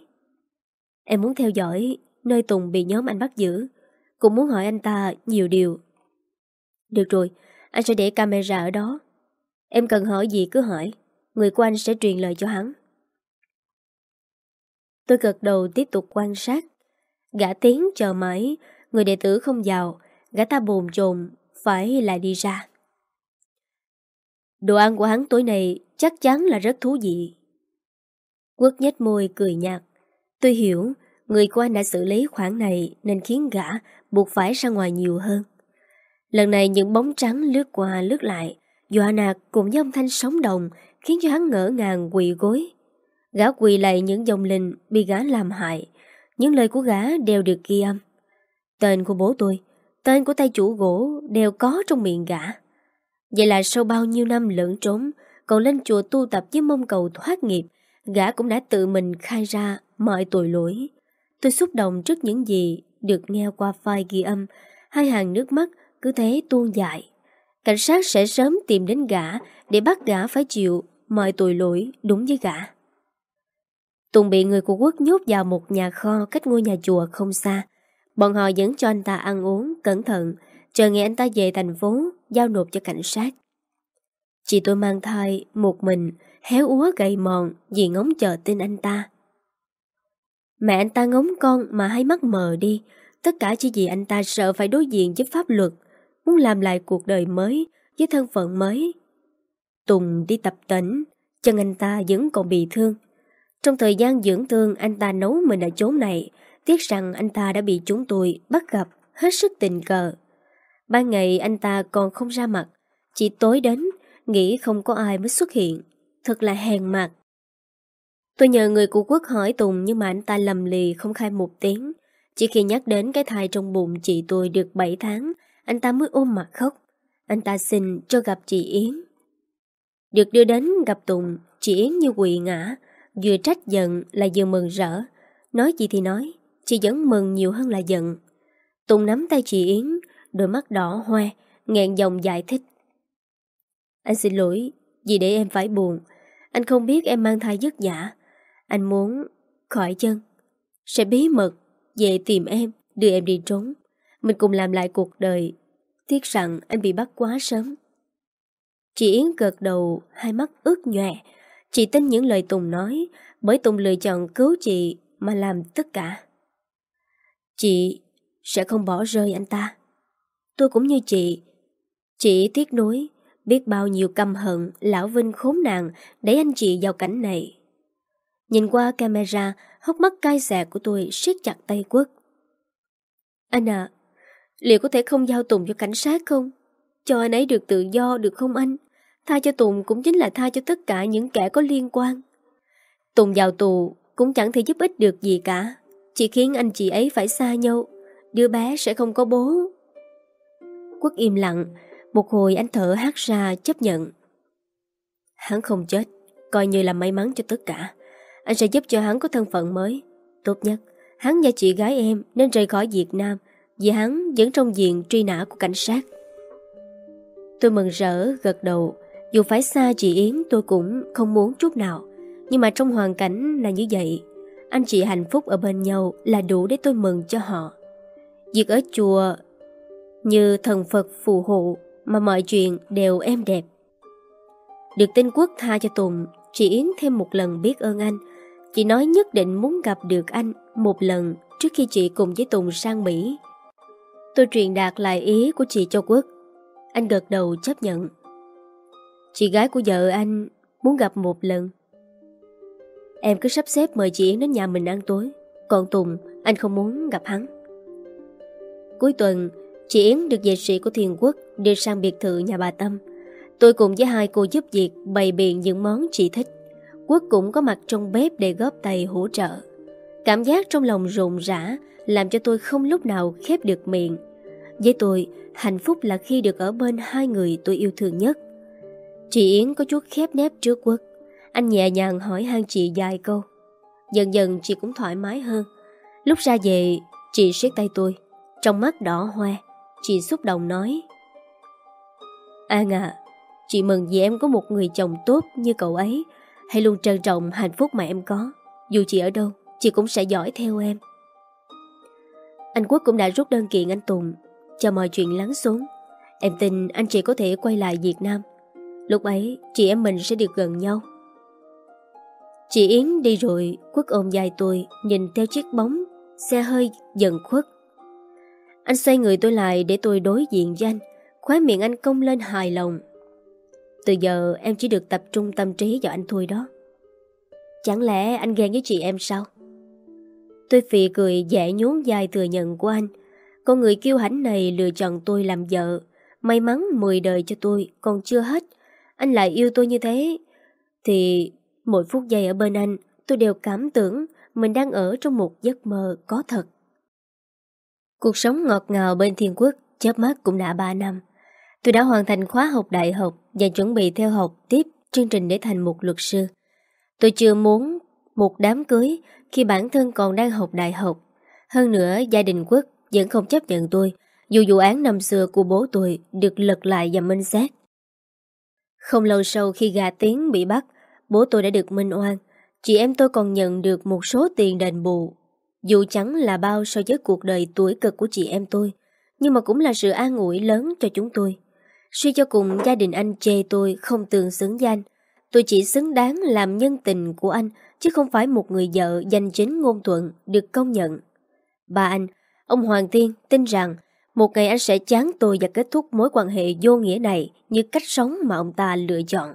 Em muốn theo dõi nơi Tùng bị nhóm anh bắt giữ, cũng muốn hỏi anh ta nhiều điều. Được rồi, anh sẽ để camera ở đó. Em cần hỏi gì cứ hỏi người của anh sẽ truyền lời cho hắn. Tôi gật đầu tiếp tục quan sát. Gã tiếng chờ mãi, người đệ tử không vào, gã ta bồn chồn phải lại đi ra. Đồ ăn của hắn tối nay chắc chắn là rất thú vị. Quốc nhếch môi cười nhạt. Tôi hiểu, người của anh đã xử lý khoản này nên khiến gã buộc phải ra ngoài nhiều hơn. Lần này những bóng trắng lướt qua lướt lại, dọa nạt cùng với âm thanh sóng đồng khiến cho hắn ngỡ ngàng quỳ gối. Gã quỳ lại những dòng linh bị gã làm hại. Những lời của gã đều được ghi âm. Tên của bố tôi, tên của tay chủ gỗ đều có trong miệng gã. Vậy là sau bao nhiêu năm lẫn trốn, còn lên chùa tu tập với mong cầu thoát nghiệp, gã cũng đã tự mình khai ra mọi tội lỗi. Tôi xúc động trước những gì được nghe qua file ghi âm, hai hàng nước mắt cứ thế tuôn dài. Cảnh sát sẽ sớm tìm đến gã để bắt gã phải chịu mọi tội lỗi đúng với gã. Tùng bị người của quốc nhốt vào một nhà kho cách ngôi nhà chùa không xa. Bọn họ dẫn cho anh ta ăn uống, cẩn thận, chờ ngày anh ta về thành phố, giao nộp cho cảnh sát. Chị tôi mang thai, một mình, héo úa gầy mòn vì ngóng chờ tin anh ta. Mẹ anh ta ngóng con mà hai mắt mờ đi, tất cả chỉ vì anh ta sợ phải đối diện với pháp luật, muốn làm lại cuộc đời mới, với thân phận mới. Tùng đi tập tỉnh, chân anh ta vẫn còn bị thương. Trong thời gian dưỡng thương, anh ta nấu mình ở chốn này, tiếc rằng anh ta đã bị chúng tôi bắt gặp, hết sức tình cờ. Ban ngày anh ta còn không ra mặt, chỉ tối đến, nghĩ không có ai mới xuất hiện. Thật là hèn mặt. Tôi nhờ người của quốc hỏi Tùng nhưng mà anh ta lầm lì không khai một tiếng. Chỉ khi nhắc đến cái thai trong bụng chị tôi được 7 tháng, anh ta mới ôm mặt khóc. Anh ta xin cho gặp chị Yến. Được đưa đến gặp Tùng, chị Yến như quỵ ngã, vừa trách giận là vừa mừng rỡ. Nói gì thì nói, chị vẫn mừng nhiều hơn là giận. Tùng nắm tay chị Yến, đôi mắt đỏ hoe, nghẹn dòng giải thích. Anh xin lỗi, vì để em phải buồn. Anh không biết em mang thai dứt giả. Anh muốn khỏi chân. Sẽ bí mật, về tìm em, đưa em đi trốn. Mình cùng làm lại cuộc đời. Tiếc rằng anh bị bắt quá sớm. Chị Yến gật đầu, hai mắt ướt nhòe. Chị tin những lời Tùng nói, bởi Tùng lựa chọn cứu chị mà làm tất cả. Chị sẽ không bỏ rơi anh ta. Tôi cũng như chị. Chị tiếc nuối, biết bao nhiêu căm hận, lão Vinh khốn nạn đẩy anh chị vào cảnh này. Nhìn qua camera, hốc mắt cay xè của tôi siết chặt tay quất. Anh à, liệu có thể không giao Tùng cho cảnh sát không? Cho anh ấy được tự do được không anh? Tha cho Tùng cũng chính là tha cho tất cả những kẻ có liên quan. Tùng vào tù cũng chẳng thể giúp ích được gì cả. Chỉ khiến anh chị ấy phải xa nhau. Đứa bé sẽ không có bố. Quốc im lặng. Một hồi anh thở hát ra chấp nhận. Hắn không chết. Coi như là may mắn cho tất cả. Anh sẽ giúp cho hắn có thân phận mới. Tốt nhất, hắn và chị gái em nên rời khỏi Việt Nam vì hắn vẫn trong diện truy nã của cảnh sát. Tôi mừng rỡ, gật đầu. Dù phải xa chị Yến tôi cũng không muốn chút nào. Nhưng mà trong hoàn cảnh là như vậy, anh chị hạnh phúc ở bên nhau là đủ để tôi mừng cho họ. Việc ở chùa như thần Phật phù hộ mà mọi chuyện đều êm đẹp. Được tin quốc tha cho Tùng, chị Yến thêm một lần biết ơn anh. Chị nói nhất định muốn gặp được anh một lần trước khi chị cùng với Tùng sang Mỹ. Tôi truyền đạt lại ý của chị cho Quốc. Anh gật đầu chấp nhận. Chị gái của vợ anh muốn gặp một lần. Em cứ sắp xếp mời chị Yến đến nhà mình ăn tối. Còn Tùng, anh không muốn gặp hắn. Cuối tuần, chị Yến được vệ sĩ của Thiền Quốc đưa sang biệt thự nhà bà Tâm. Tôi cùng với hai cô giúp việc bày biện những món chị thích. Quốc cũng có mặt trong bếp để góp tay hỗ trợ. Cảm giác trong lòng rộn rã làm cho tôi không lúc nào khép được miệng. Với tôi, hạnh phúc là khi được ở bên hai người tôi yêu thương nhất. Chị Yến có chút khép nép trước Quốc. Anh nhẹ nhàng hỏi han chị vài câu. Dần dần chị cũng thoải mái hơn. Lúc ra về, chị siết tay tôi. Trong mắt đỏ hoe, chị xúc động nói. An à, chị mừng vì em có một người chồng tốt như cậu ấy. Hãy luôn trân trọng hạnh phúc mà em có. Dù chị ở đâu, chị cũng sẽ giỏi theo em. Anh Quốc cũng đã rút đơn kiện anh Tùng, cho mọi chuyện lắng xuống. Em tin anh chị có thể quay lại Việt Nam. Lúc ấy, chị em mình sẽ được gần nhau. Chị Yến đi rồi, Quốc ôm dài tôi, nhìn theo chiếc bóng, xe hơi dần khuất. Anh xoay người tôi lại để tôi đối diện với anh, khóe miệng anh cong lên hài lòng. Từ giờ em chỉ được tập trung tâm trí vào anh thôi đó. Chẳng lẽ anh ghen với chị em sao? Tôi phì cười dễ nhún dài thừa nhận của anh. Con người kiêu hãnh này lựa chọn tôi làm vợ. May mắn 10 đời cho tôi còn chưa hết. Anh lại yêu tôi như thế. Thì mỗi phút giây ở bên anh tôi đều cảm tưởng mình đang ở trong một giấc mơ có thật. Cuộc sống ngọt ngào bên thiên quốc chớp mắt cũng đã 3 năm. Tôi đã hoàn thành khóa học đại học và chuẩn bị theo học tiếp chương trình để thành một luật sư. Tôi chưa muốn một đám cưới khi bản thân còn đang học đại học. Hơn nữa, gia đình quốc vẫn không chấp nhận tôi, dù vụ án năm xưa của bố tôi được lật lại và minh xét. Không lâu sau khi gà tiếng bị bắt, bố tôi đã được minh oan. Chị em tôi còn nhận được một số tiền đền bù. Dù chẳng là bao so với cuộc đời tuổi cực của chị em tôi, nhưng mà cũng là sự an ủi lớn cho chúng tôi. Suy cho cùng gia đình anh chê tôi không tương xứng danh. Tôi chỉ xứng đáng làm nhân tình của anh, chứ không phải một người vợ danh chính ngôn thuận được công nhận. Bà anh, ông Hoàng Thiên tin rằng một ngày anh sẽ chán tôi và kết thúc mối quan hệ vô nghĩa này như cách sống mà ông ta lựa chọn.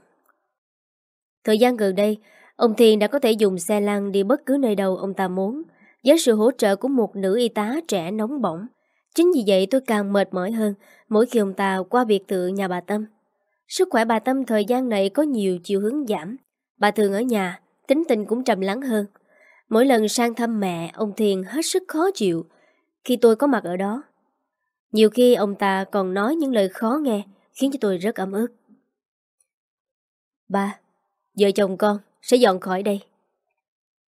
Thời gian gần đây, ông Thiên đã có thể dùng xe lăn đi bất cứ nơi đâu ông ta muốn, với sự hỗ trợ của một nữ y tá trẻ nóng bỏng. Chính vì vậy tôi càng mệt mỏi hơn mỗi khi ông ta qua biệt thự nhà bà Tâm. Sức khỏe bà Tâm thời gian này có nhiều chiều hướng giảm. Bà thường ở nhà, tính tình cũng trầm lắng hơn. Mỗi lần sang thăm mẹ, ông Thiền hết sức khó chịu khi tôi có mặt ở đó. Nhiều khi ông ta còn nói những lời khó nghe, khiến cho tôi rất ấm ức. Ba, vợ chồng con sẽ dọn khỏi đây.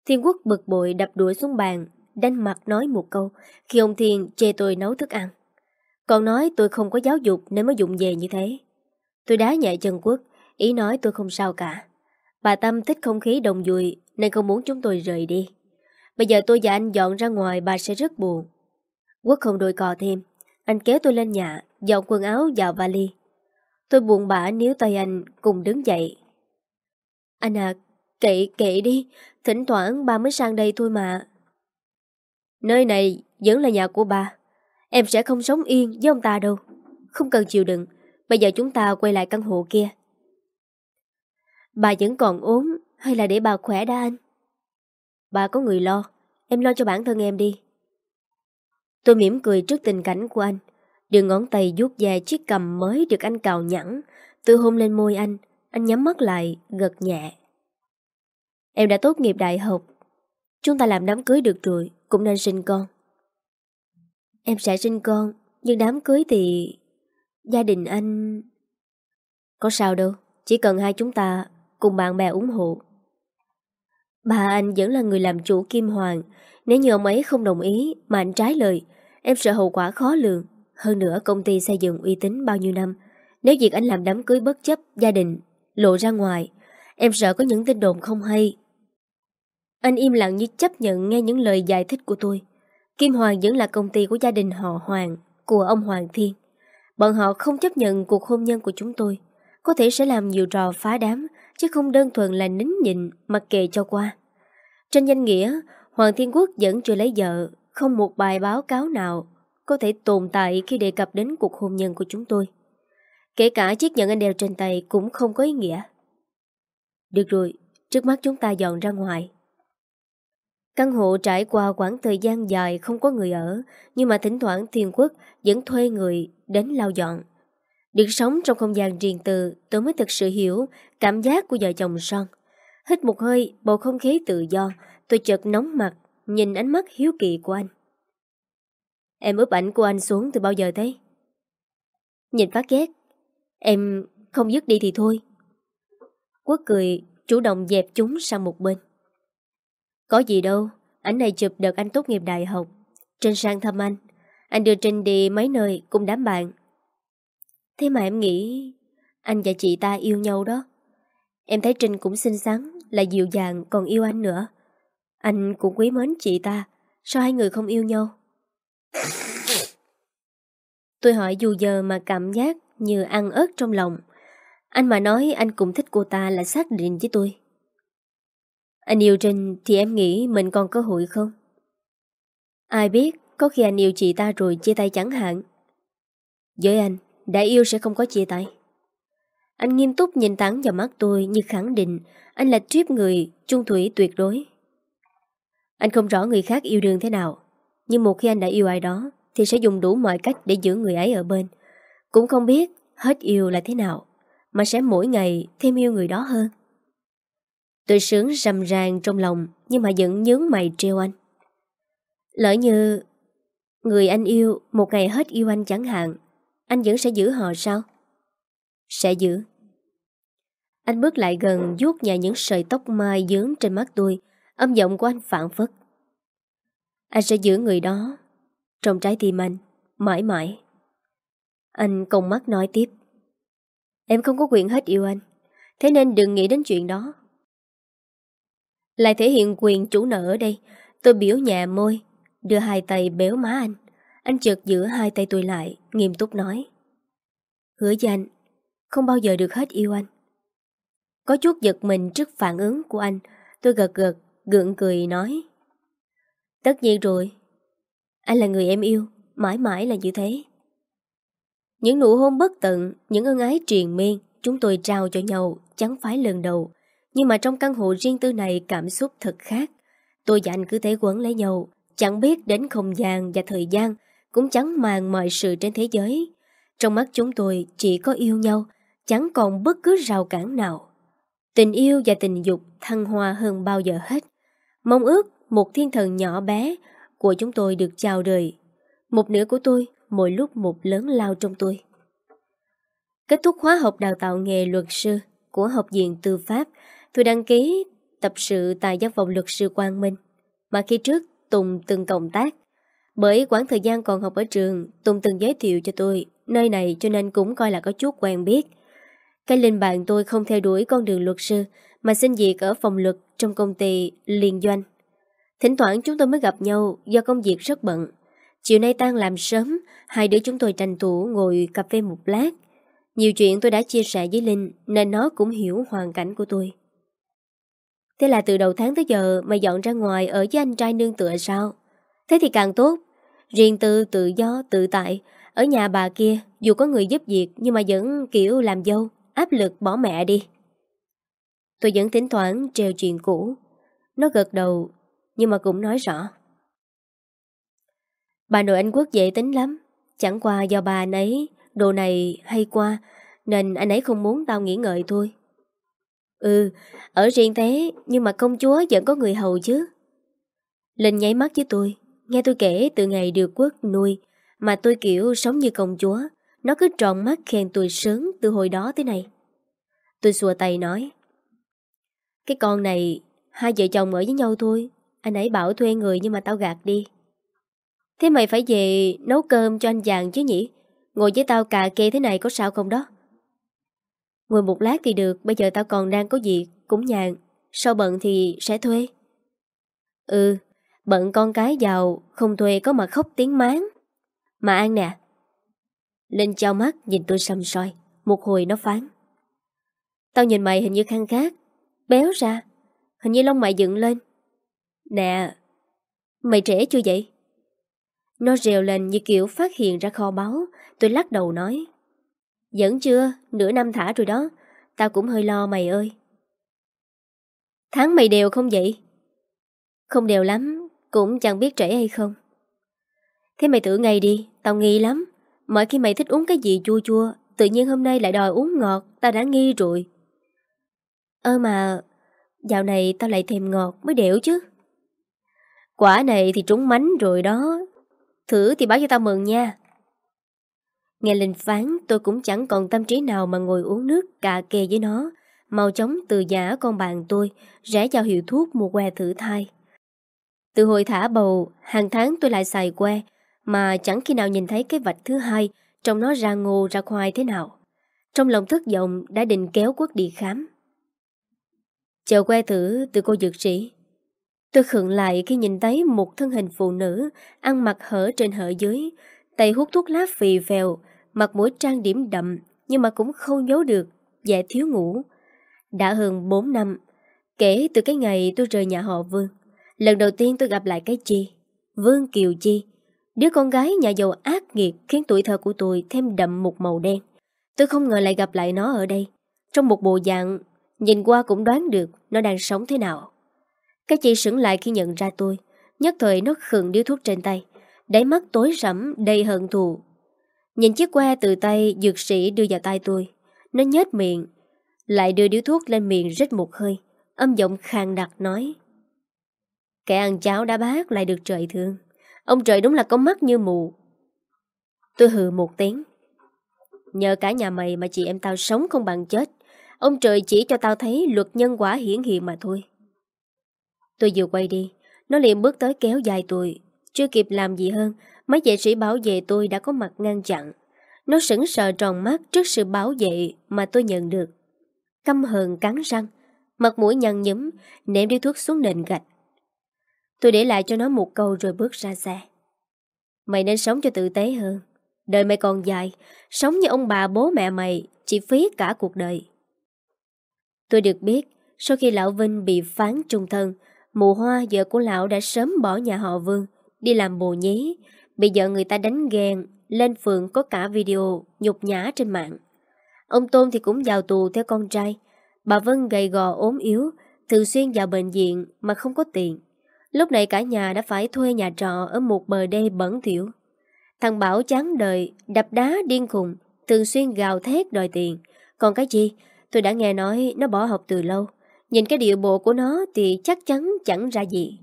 Thiên Quốc bực bội đập đuổi xuống bàn, đánh mặt nói một câu khi ông Thiên chê tôi nấu thức ăn. Còn nói tôi không có giáo dục nên mới dụng về như thế. Tôi đá nhẹ chân Quốc, ý nói tôi không sao cả. Bà Tâm thích không khí đồng dùi nên không muốn chúng tôi rời đi. Bây giờ tôi và anh dọn ra ngoài bà sẽ rất buồn. Quốc không đôi cò thêm. Anh kéo tôi lên nhà, dọn quần áo vào vali. Tôi buồn bã níu tay anh cùng đứng dậy. Anh à, kệ kệ đi, thỉnh thoảng ba mới sang đây thôi mà. Nơi này vẫn là nhà của ba. Em sẽ không sống yên với ông ta đâu. Không cần chịu đựng. Bây giờ chúng ta quay lại căn hộ kia. Bà vẫn còn ốm hay là để bà khỏe đã anh? Bà có người lo. Em lo cho bản thân em đi. Tôi mỉm cười trước tình cảnh của anh. Đường ngón tay vuốt về chiếc cầm mới được anh cào nhẵn. Tôi hôn lên môi anh. Anh nhắm mắt lại, gật nhẹ. Em đã tốt nghiệp đại học. Chúng ta làm đám cưới được rồi, cũng nên sinh con. Em sẽ sinh con, nhưng đám cưới thì... Gia đình anh... Có sao đâu, chỉ cần hai chúng ta cùng bạn bè ủng hộ. Bà anh vẫn là người làm chủ Kim Hoàng. Nếu như ông ấy không đồng ý mà anh trái lời, em sợ hậu quả khó lường. Hơn nữa công ty xây dựng uy tín bao nhiêu năm. Nếu việc anh làm đám cưới bất chấp gia đình, lộ ra ngoài, em sợ có những tin đồn không hay. Anh im lặng như chấp nhận nghe những lời giải thích của tôi. Kim Hoàng vẫn là công ty của gia đình họ Hoàng, của ông Hoàng Thiên. Bọn họ không chấp nhận cuộc hôn nhân của chúng tôi. Có thể sẽ làm nhiều trò phá đám, chứ không đơn thuần là nín nhịn mặc kệ cho qua. Trên danh nghĩa, Hoàng Thiên Quốc vẫn chưa lấy vợ, không một bài báo cáo nào có thể tồn tại khi đề cập đến cuộc hôn nhân của chúng tôi. Kể cả chiếc nhẫn anh đeo trên tay cũng không có ý nghĩa. Được rồi, trước mắt chúng ta dọn ra ngoài. Căn hộ trải qua quãng thời gian dài không có người ở, nhưng mà thỉnh thoảng Thiên Quốc vẫn thuê người đến lau dọn. Được sống trong không gian riêng tư, tôi mới thực sự hiểu cảm giác của vợ chồng son. Hít một hơi, bầu không khí tự do, tôi chợt nóng mặt, nhìn ánh mắt hiếu kỳ của anh. Em ướp ảnh của anh xuống từ bao giờ thế? Nhìn phát ghét. Em không dứt đi thì thôi. Quốc cười, chủ động dẹp chúng sang một bên. Có gì đâu, ảnh này chụp đợt anh tốt nghiệp đại học. Trinh sang thăm anh. Anh đưa Trinh đi mấy nơi cùng đám bạn. Thế mà em nghĩ anh và chị ta yêu nhau đó. Em thấy Trinh cũng xinh xắn, là dịu dàng còn yêu anh nữa. Anh cũng quý mến chị ta, sao hai người không yêu nhau? Tôi hỏi dù giờ mà cảm giác như ăn ớt trong lòng. Anh mà nói anh cũng thích cô ta là xác định với tôi. Anh yêu Trinh thì em nghĩ mình còn cơ hội không? Ai biết, có khi anh yêu chị ta rồi chia tay chẳng hạn. Với anh, đã yêu sẽ không có chia tay. Anh nghiêm túc nhìn thẳng vào mắt tôi như khẳng định anh là tuyếp người trung thủy tuyệt đối. Anh không rõ người khác yêu đương thế nào, nhưng một khi anh đã yêu ai đó thì sẽ dùng đủ mọi cách để giữ người ấy ở bên. Cũng không biết hết yêu là thế nào, mà sẽ mỗi ngày thêm yêu người đó hơn. Tôi sướng rầm ràng trong lòng nhưng mà vẫn nhướng mày treo anh. Lỡ như người anh yêu một ngày hết yêu anh chẳng hạn, anh vẫn sẽ giữ họ sao? Sẽ giữ. Anh bước lại gần vuốt nhẹ những sợi tóc mai dướng trên mắt tôi, âm giọng của anh phản phất. Anh sẽ giữ người đó trong trái tim anh, mãi mãi. Anh cong mắt nói tiếp. Em không có quyền hết yêu anh, thế nên đừng nghĩ đến chuyện đó. Lại thể hiện quyền chủ nợ ở đây, tôi biểu nhẹ môi, đưa hai tay béo má anh. Anh chợt giữ hai tay tôi lại, nghiêm túc nói. Hứa với anh, không bao giờ được hết yêu anh. Có chút giật mình trước phản ứng của anh, tôi gật gật, gượng cười nói. Tất nhiên rồi, anh là người em yêu, mãi mãi là như thế. Những nụ hôn bất tận, những ân ái triền miên, chúng tôi trao cho nhau chẳng phải lần đầu. Nhưng mà trong căn hộ riêng tư này cảm xúc thật khác. Tôi và anh cứ thế quấn lấy nhau, chẳng biết đến không gian và thời gian, cũng chẳng màng mọi sự trên thế giới. Trong mắt chúng tôi chỉ có yêu nhau, chẳng còn bất cứ rào cản nào. Tình yêu và tình dục thăng hoa hơn bao giờ hết. Mong ước một thiên thần nhỏ bé của chúng tôi được chào đời. Một nửa của tôi mỗi lúc một lớn lao trong tôi. Kết thúc khóa học đào tạo nghề luật sư của Học viện Tư pháp, tôi đăng ký tập sự tại văn phòng luật sư Quang Minh, mà khi trước Tùng từng cộng tác. Bởi quãng thời gian còn học ở trường, Tùng từng giới thiệu cho tôi nơi này cho nên cũng coi là có chút quen biết. Cái linh bạn tôi không theo đuổi con đường luật sư mà xin việc ở phòng luật trong công ty liên doanh. Thỉnh thoảng chúng tôi mới gặp nhau do công việc rất bận. Chiều nay tan làm sớm, hai đứa chúng tôi tranh thủ ngồi cà phê một lát. Nhiều chuyện tôi đã chia sẻ với Linh nên nó cũng hiểu hoàn cảnh của tôi. Thế là từ đầu tháng tới giờ mày dọn ra ngoài ở với anh trai nương tựa sao? Thế thì càng tốt. Riêng tư, tự do, tự tại. Ở nhà bà kia, dù có người giúp việc nhưng mà vẫn kiểu làm dâu, áp lực bỏ mẹ đi. Tôi vẫn tính thoảng treo chuyện cũ. Nó gật đầu, nhưng mà cũng nói rõ. Bà nội anh Quốc dễ tính lắm. Chẳng qua do bà anh ấy, đồ này hay qua, nên anh ấy không muốn tao nghĩ ngợi thôi. Ừ, ở riêng thế, nhưng mà công chúa vẫn có người hầu chứ. Linh nháy mắt với tôi, nghe tôi kể từ ngày được quốc nuôi, mà tôi kiểu sống như công chúa. Nó cứ tròn mắt khen tôi sớm từ hồi đó tới này. Tôi xua tay nói. Cái con này, hai vợ chồng ở với nhau thôi. Anh ấy bảo thuê người nhưng mà tao gạt đi. Thế mày phải về nấu cơm cho anh chàng chứ nhỉ? Ngồi với tao cà kê thế này có sao không đó? Ngồi một lát thì được, bây giờ tao còn đang có việc, cũng nhàn. Sau bận thì sẽ thuê. Ừ, bận con cái giàu, không thuê có mà khóc tiếng máng. Mà An nè. Linh trao mắt nhìn tôi xăm soi, một hồi nó phán. Tao nhìn mày hình như khăn khác, béo ra, hình như lông mày dựng lên. Nè, mày trẻ chưa vậy? Nó rèo lên như kiểu phát hiện ra kho báu, tôi lắc đầu nói. Vẫn chưa, nửa năm thả rồi đó, tao cũng hơi lo mày ơi. Tháng mày đều không vậy? Không đều lắm, cũng chẳng biết trễ hay không. Thế mày tự ngày đi, tao nghi lắm. mỗi khi mày thích uống cái gì chua chua, tự nhiên hôm nay lại đòi uống ngọt, tao đã nghi rồi. Ơ mà, dạo này tao lại thèm ngọt mới đẻo chứ. Quả này thì trúng mánh rồi đó. Thử thì báo cho tao mừng nha. Nghe Linh phán tôi cũng chẳng còn tâm trí nào mà ngồi uống nước cà kê với nó. Mau chóng từ giả con bạn tôi, rẽ vào hiệu thuốc mua que thử thai. Từ hồi thả bầu, hàng tháng tôi lại xài que, mà chẳng khi nào nhìn thấy cái vạch thứ hai, trong nó ra ngô ra khoai thế nào. Trong lòng thất vọng đã định kéo quốc đi khám. Chờ que thử từ cô dược sĩ. Tôi khựng lại khi nhìn thấy một thân hình phụ nữ ăn mặc hở trên hở dưới, tay hút thuốc lá phì phèo, mặt mũi trang điểm đậm nhưng mà cũng không giấu được vẻ thiếu ngủ. Đã hơn 4 năm, kể từ cái ngày tôi rời nhà họ Vương, lần đầu tiên tôi gặp lại cái chi. Vương Kiều Chi, đứa con gái nhà giàu ác nghiệt khiến tuổi thơ của tôi thêm đậm một màu đen. Tôi không ngờ lại gặp lại nó ở đây, trong một bộ dạng nhìn qua cũng đoán được nó đang sống thế nào. Cái chị sững lại khi nhận ra tôi, nhất thời nó khựng điếu thuốc trên tay, đáy mắt tối rẫm đầy hận thù. Nhìn chiếc que từ tay dược sĩ đưa vào tay tôi, nó nhếch miệng, lại đưa điếu thuốc lên miệng rít một hơi, âm giọng khàn đặc nói. Kẻ ăn cháo đã bát lại được trời thương. Ông trời đúng là có mắt như mù. Tôi hừ một tiếng. Nhờ cả nhà mày mà chị em tao sống không bằng chết. Ông trời chỉ cho tao thấy luật nhân quả hiển hiện mà thôi. Tôi vừa quay đi, nó liền bước tới kéo dài tôi. Chưa kịp làm gì hơn, mấy vệ sĩ bảo vệ tôi đã có mặt ngăn chặn. Nó sững sờ tròn mắt trước sự bảo vệ mà tôi nhận được. Căm hờn cắn răng, mặt mũi nhăn nhúm, ném điếu thuốc xuống nền gạch. Tôi để lại cho nó một câu rồi bước ra xe. Mày nên sống cho tử tế hơn. Đời mày còn dài, sống như ông bà bố mẹ mày chỉ phí cả cuộc đời. Tôi được biết, sau khi lão Vinh bị phán trung thân, mụ hoa vợ của lão đã sớm bỏ nhà họ Vương, đi làm bồ nhí. Bây giờ người ta đánh ghen, lên phường có cả video nhục nhã trên mạng. Ông Tôn thì cũng vào tù theo con trai. Bà Vân gầy gò ốm yếu, thường xuyên vào bệnh viện mà không có tiền. Lúc này cả nhà đã phải thuê nhà trọ ở một bờ đê bẩn thỉu. Thằng Bảo chán đời, đập đá điên khùng, thường xuyên gào thét đòi tiền. Còn cái gì? Tôi đã nghe nói nó bỏ học từ lâu. Nhìn cái điệu bộ của nó thì chắc chắn chẳng ra gì.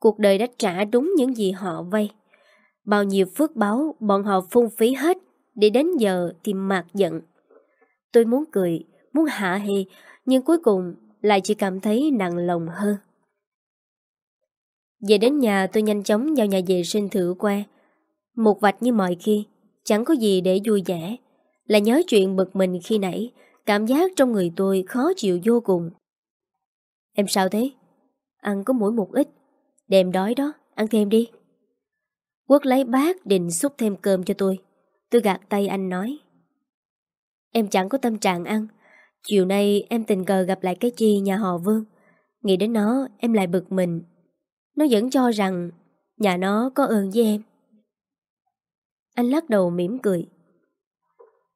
Cuộc đời đã trả đúng những gì họ vay. Bao nhiêu phước báo bọn họ phung phí hết, để đến giờ thì mạc giận. Tôi muốn cười, muốn hạ hề, nhưng cuối cùng lại chỉ cảm thấy nặng lòng hơn. Về đến nhà tôi nhanh chóng vào nhà vệ sinh thử qua. Một vạch như mọi khi, chẳng có gì để vui vẻ. Là nhớ chuyện bực mình khi nãy, cảm giác trong người tôi khó chịu vô cùng. Em sao thế? Ăn có mỗi một ít. Đêm đói đó, ăn thêm đi. Quốc lấy bát định xúc thêm cơm cho tôi. Tôi gạt tay anh nói. Em chẳng có tâm trạng ăn. Chiều nay em tình cờ gặp lại cái chi nhà họ Vương. Nghĩ đến nó em lại bực mình nó vẫn cho rằng nhà nó có ơn với em. Anh lắc đầu mỉm cười.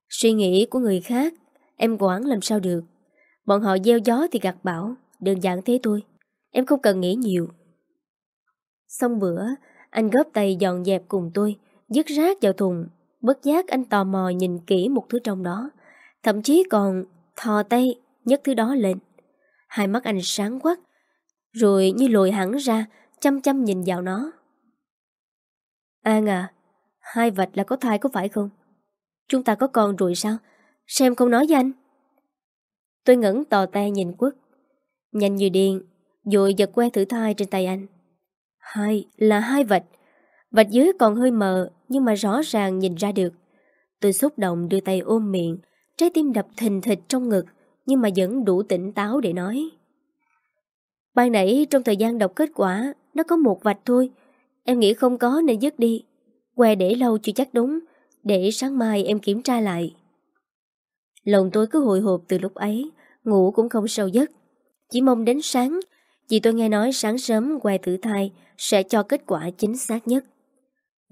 Suy nghĩ của người khác, em quản làm sao được. Bọn họ gieo gió thì gặt bão, đơn giản thế thôi. Em không cần nghĩ nhiều. Xong bữa, anh góp tay dọn dẹp cùng tôi, dứt rác vào thùng. Bất giác anh tò mò nhìn kỹ một thứ trong đó. Thậm chí còn thò tay nhấc thứ đó lên. Hai mắt anh sáng quắc, rồi như lùi hẳn ra, chăm chăm nhìn vào nó. An à, hai vạch là có thai có phải không? Chúng ta có con rồi sao? Xem không nói với anh. Tôi ngẩn tò te nhìn quất. Nhanh như điện, dội giật que thử thai trên tay anh. Hai là hai vạch. Vạch dưới còn hơi mờ nhưng mà rõ ràng nhìn ra được. Tôi xúc động đưa tay ôm miệng, trái tim đập thình thịch trong ngực nhưng mà vẫn đủ tỉnh táo để nói. Ban nãy trong thời gian đọc kết quả Nó có một vạch thôi Em nghĩ không có nên dứt đi Que để lâu chưa chắc đúng Để sáng mai em kiểm tra lại Lòng tôi cứ hồi hộp từ lúc ấy Ngủ cũng không sâu giấc Chỉ mong đến sáng chị tôi nghe nói sáng sớm que thử thai Sẽ cho kết quả chính xác nhất.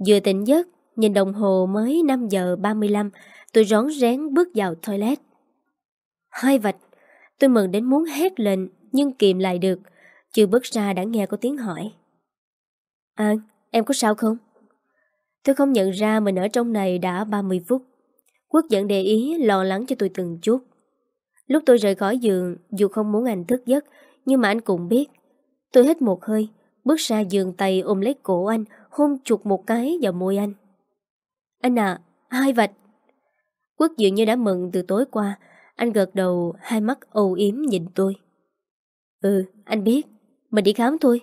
Vừa tỉnh giấc Nhìn đồng hồ mới 5 giờ 35 Tôi rón rén bước vào toilet. Hai vạch Tôi mừng đến muốn hét lên Nhưng kìm lại được chưa bước ra đã nghe có tiếng hỏi. An, em có sao không? Tôi không nhận ra mình ở trong này đã 30 phút. Quốc vẫn để ý lo lắng cho tôi từng chút. Lúc tôi rời khỏi giường Dù không muốn anh thức giấc nhưng mà anh cũng biết. Tôi hít một hơi Bước ra giường tay ôm lấy cổ anh Hôn chụt một cái vào môi anh. Anh à, hai vạch. Quốc dường như đã mừng từ tối qua Anh gật đầu Hai mắt âu yếm nhìn tôi. Ừ, anh biết mình đi khám thôi.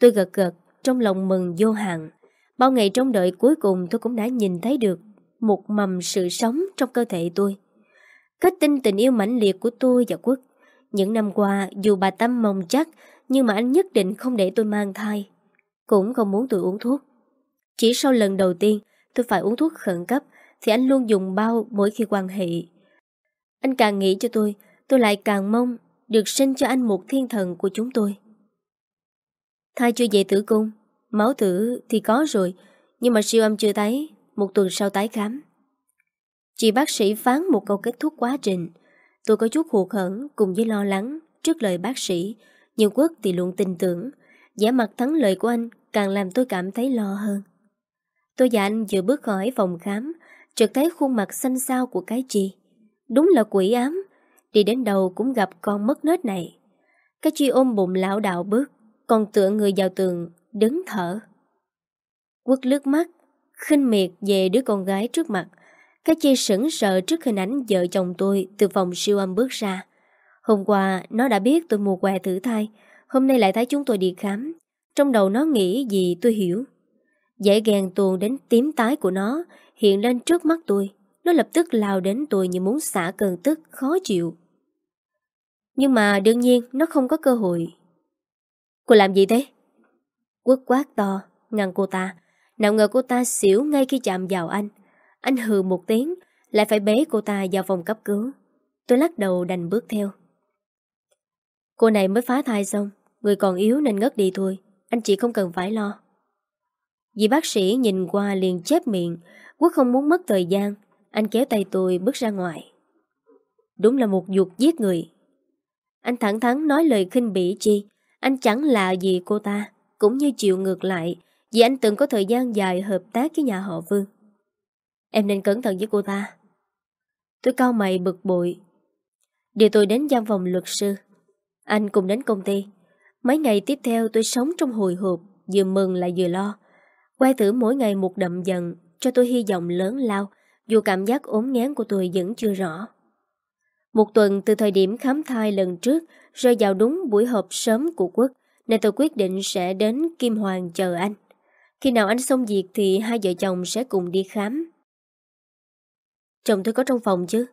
Tôi gật gật Trong lòng mừng vô hạn. Bao ngày trong đợi cuối cùng tôi cũng đã nhìn thấy được Một mầm sự sống trong cơ thể tôi. Kết tinh tình yêu mãnh liệt của tôi và Quốc. Những năm qua dù bà Tâm mong chắc Nhưng mà anh nhất định không để tôi mang thai Cũng không muốn tôi uống thuốc Chỉ sau lần đầu tiên Tôi phải uống thuốc khẩn cấp Thì anh luôn dùng bao mỗi khi quan hệ Anh càng nghĩ cho tôi Tôi lại càng mong được sinh cho anh một thiên thần của chúng tôi. Thai chưa về tử cung, Máu tử thì có rồi, nhưng mà siêu âm chưa thấy, một tuần sau tái khám. Chị bác sĩ phán một câu kết thúc quá trình. Tôi có chút hụt hẫng cùng với lo lắng trước lời bác sĩ, nhưng Quốc thì luôn tin tưởng. Giả mặt thắng lời của anh càng làm tôi cảm thấy lo hơn. Tôi và anh vừa bước khỏi phòng khám, chợt thấy khuôn mặt xanh xao của cái chi. Đúng là quỷ ám, đi đến đầu cũng gặp con mất nết này. Cái chi ôm bụng lão đạo bước, còn tựa người vào tường, đứng thở. Quốc lướt mắt, khinh miệt về đứa con gái trước mặt. Cái chi sững sợ trước hình ảnh vợ chồng tôi từ phòng siêu âm bước ra. Hôm qua nó đã biết tôi mua quà thử thai, hôm nay lại thấy chúng tôi đi khám. Trong đầu nó nghĩ gì tôi hiểu. Dễ ghen tuồn đến tím tái của nó hiện lên trước mắt tôi. Nó lập tức lao đến tôi như muốn xả cơn tức khó chịu. Nhưng mà đương nhiên nó không có cơ hội. Cô làm gì thế? quất quát to, ngăn cô ta. Nào ngờ cô ta xỉu ngay khi chạm vào anh. Anh hừ một tiếng, lại phải bế cô ta vào phòng cấp cứu. Tôi lắc đầu đành bước theo. Cô này mới phá thai xong, người còn yếu nên ngất đi thôi. Anh chị không cần phải lo. Vì bác sĩ nhìn qua liền chép miệng, Quốc không muốn mất thời gian, anh kéo tay tôi bước ra ngoài. Đúng là một dục giết người. Anh thẳng thắn nói lời khinh bỉ chi, anh chẳng là gì cô ta, cũng như chịu ngược lại, vì anh từng có thời gian dài hợp tác với nhà họ Vương. Em nên cẩn thận với cô ta. Tôi cao mày bực bội. Điều tôi đến văn phòng luật sư. Anh cùng đến công ty. Mấy ngày tiếp theo tôi sống trong hồi hộp, vừa mừng lại vừa lo. Quay thử mỗi ngày một đậm dần, cho tôi hy vọng lớn lao, dù cảm giác ốm ngán của tôi vẫn chưa rõ. Một tuần từ thời điểm khám thai lần trước rơi vào đúng buổi họp sớm của quốc, nên tôi quyết định sẽ đến Kim Hoàng chờ anh. Khi nào anh xong việc thì hai vợ chồng sẽ cùng đi khám. Chồng tôi có trong phòng chứ?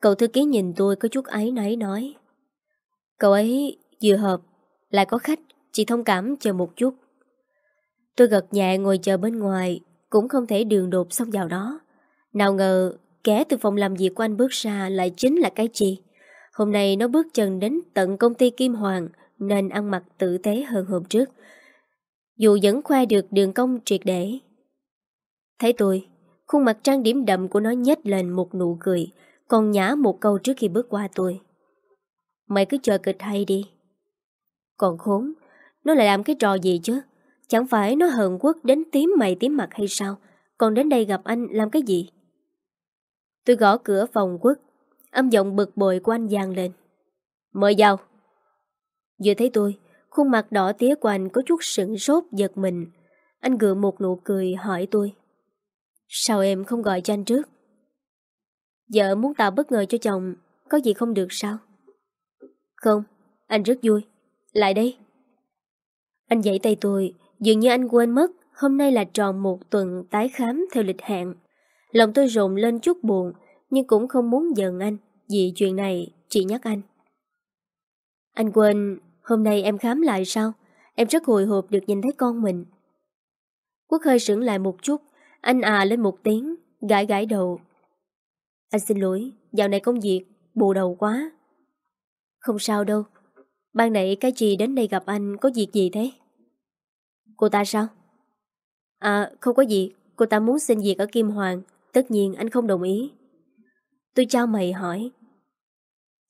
Cậu thư ký nhìn tôi có chút áy náy nói. Cậu ấy vừa họp, lại có khách, chị thông cảm chờ một chút. Tôi gật nhẹ ngồi chờ bên ngoài, cũng không thể đường đột xong vào đó. Nào ngờ, kẻ từ phòng làm việc của anh bước ra lại chính là cái chi. Hôm nay nó bước chân đến tận công ty Kim Hoàng, nên ăn mặc tử tế hơn hôm trước. Dù vẫn khoe được đường công triệt để. Thấy tôi, khuôn mặt trang điểm đậm của nó nhếch lên một nụ cười, còn nhả một câu trước khi bước qua tôi. Mày cứ chờ kịch hay đi. Còn khốn, nó lại làm cái trò gì chứ? Chẳng phải nó hận quốc đến tím mày tím mặt hay sao? Còn đến đây gặp anh làm cái gì? Tôi gõ cửa phòng quốc, âm giọng bực bội của anh giang lên. Mời vào. Vừa thấy tôi, khuôn mặt đỏ tía của anh có chút sửng sốt giật mình. Anh gượng một nụ cười hỏi tôi. Sao em không gọi cho anh trước? Vợ muốn tạo bất ngờ cho chồng, có gì không được sao? Không, anh rất vui. Lại đây. Anh dậy tay tôi, dường như anh quên mất hôm nay là tròn một tuần tái khám theo lịch hẹn. Lòng tôi rộn lên chút buồn, nhưng cũng không muốn giận anh, vì chuyện này chỉ nhắc anh. Anh quên, hôm nay em khám lại sao? Em rất hồi hộp được nhìn thấy con mình. Quốc hơi sững lại một chút, anh à lên một tiếng, gãi gãi đầu. Anh xin lỗi, dạo này công việc, bù đầu quá. Không sao đâu, ban nãy cái gì đến đây gặp anh có việc gì thế? Cô ta sao? À, không có gì, cô ta muốn xin việc ở Kim Hoàng, tất nhiên anh không đồng ý. Tôi trao mày hỏi.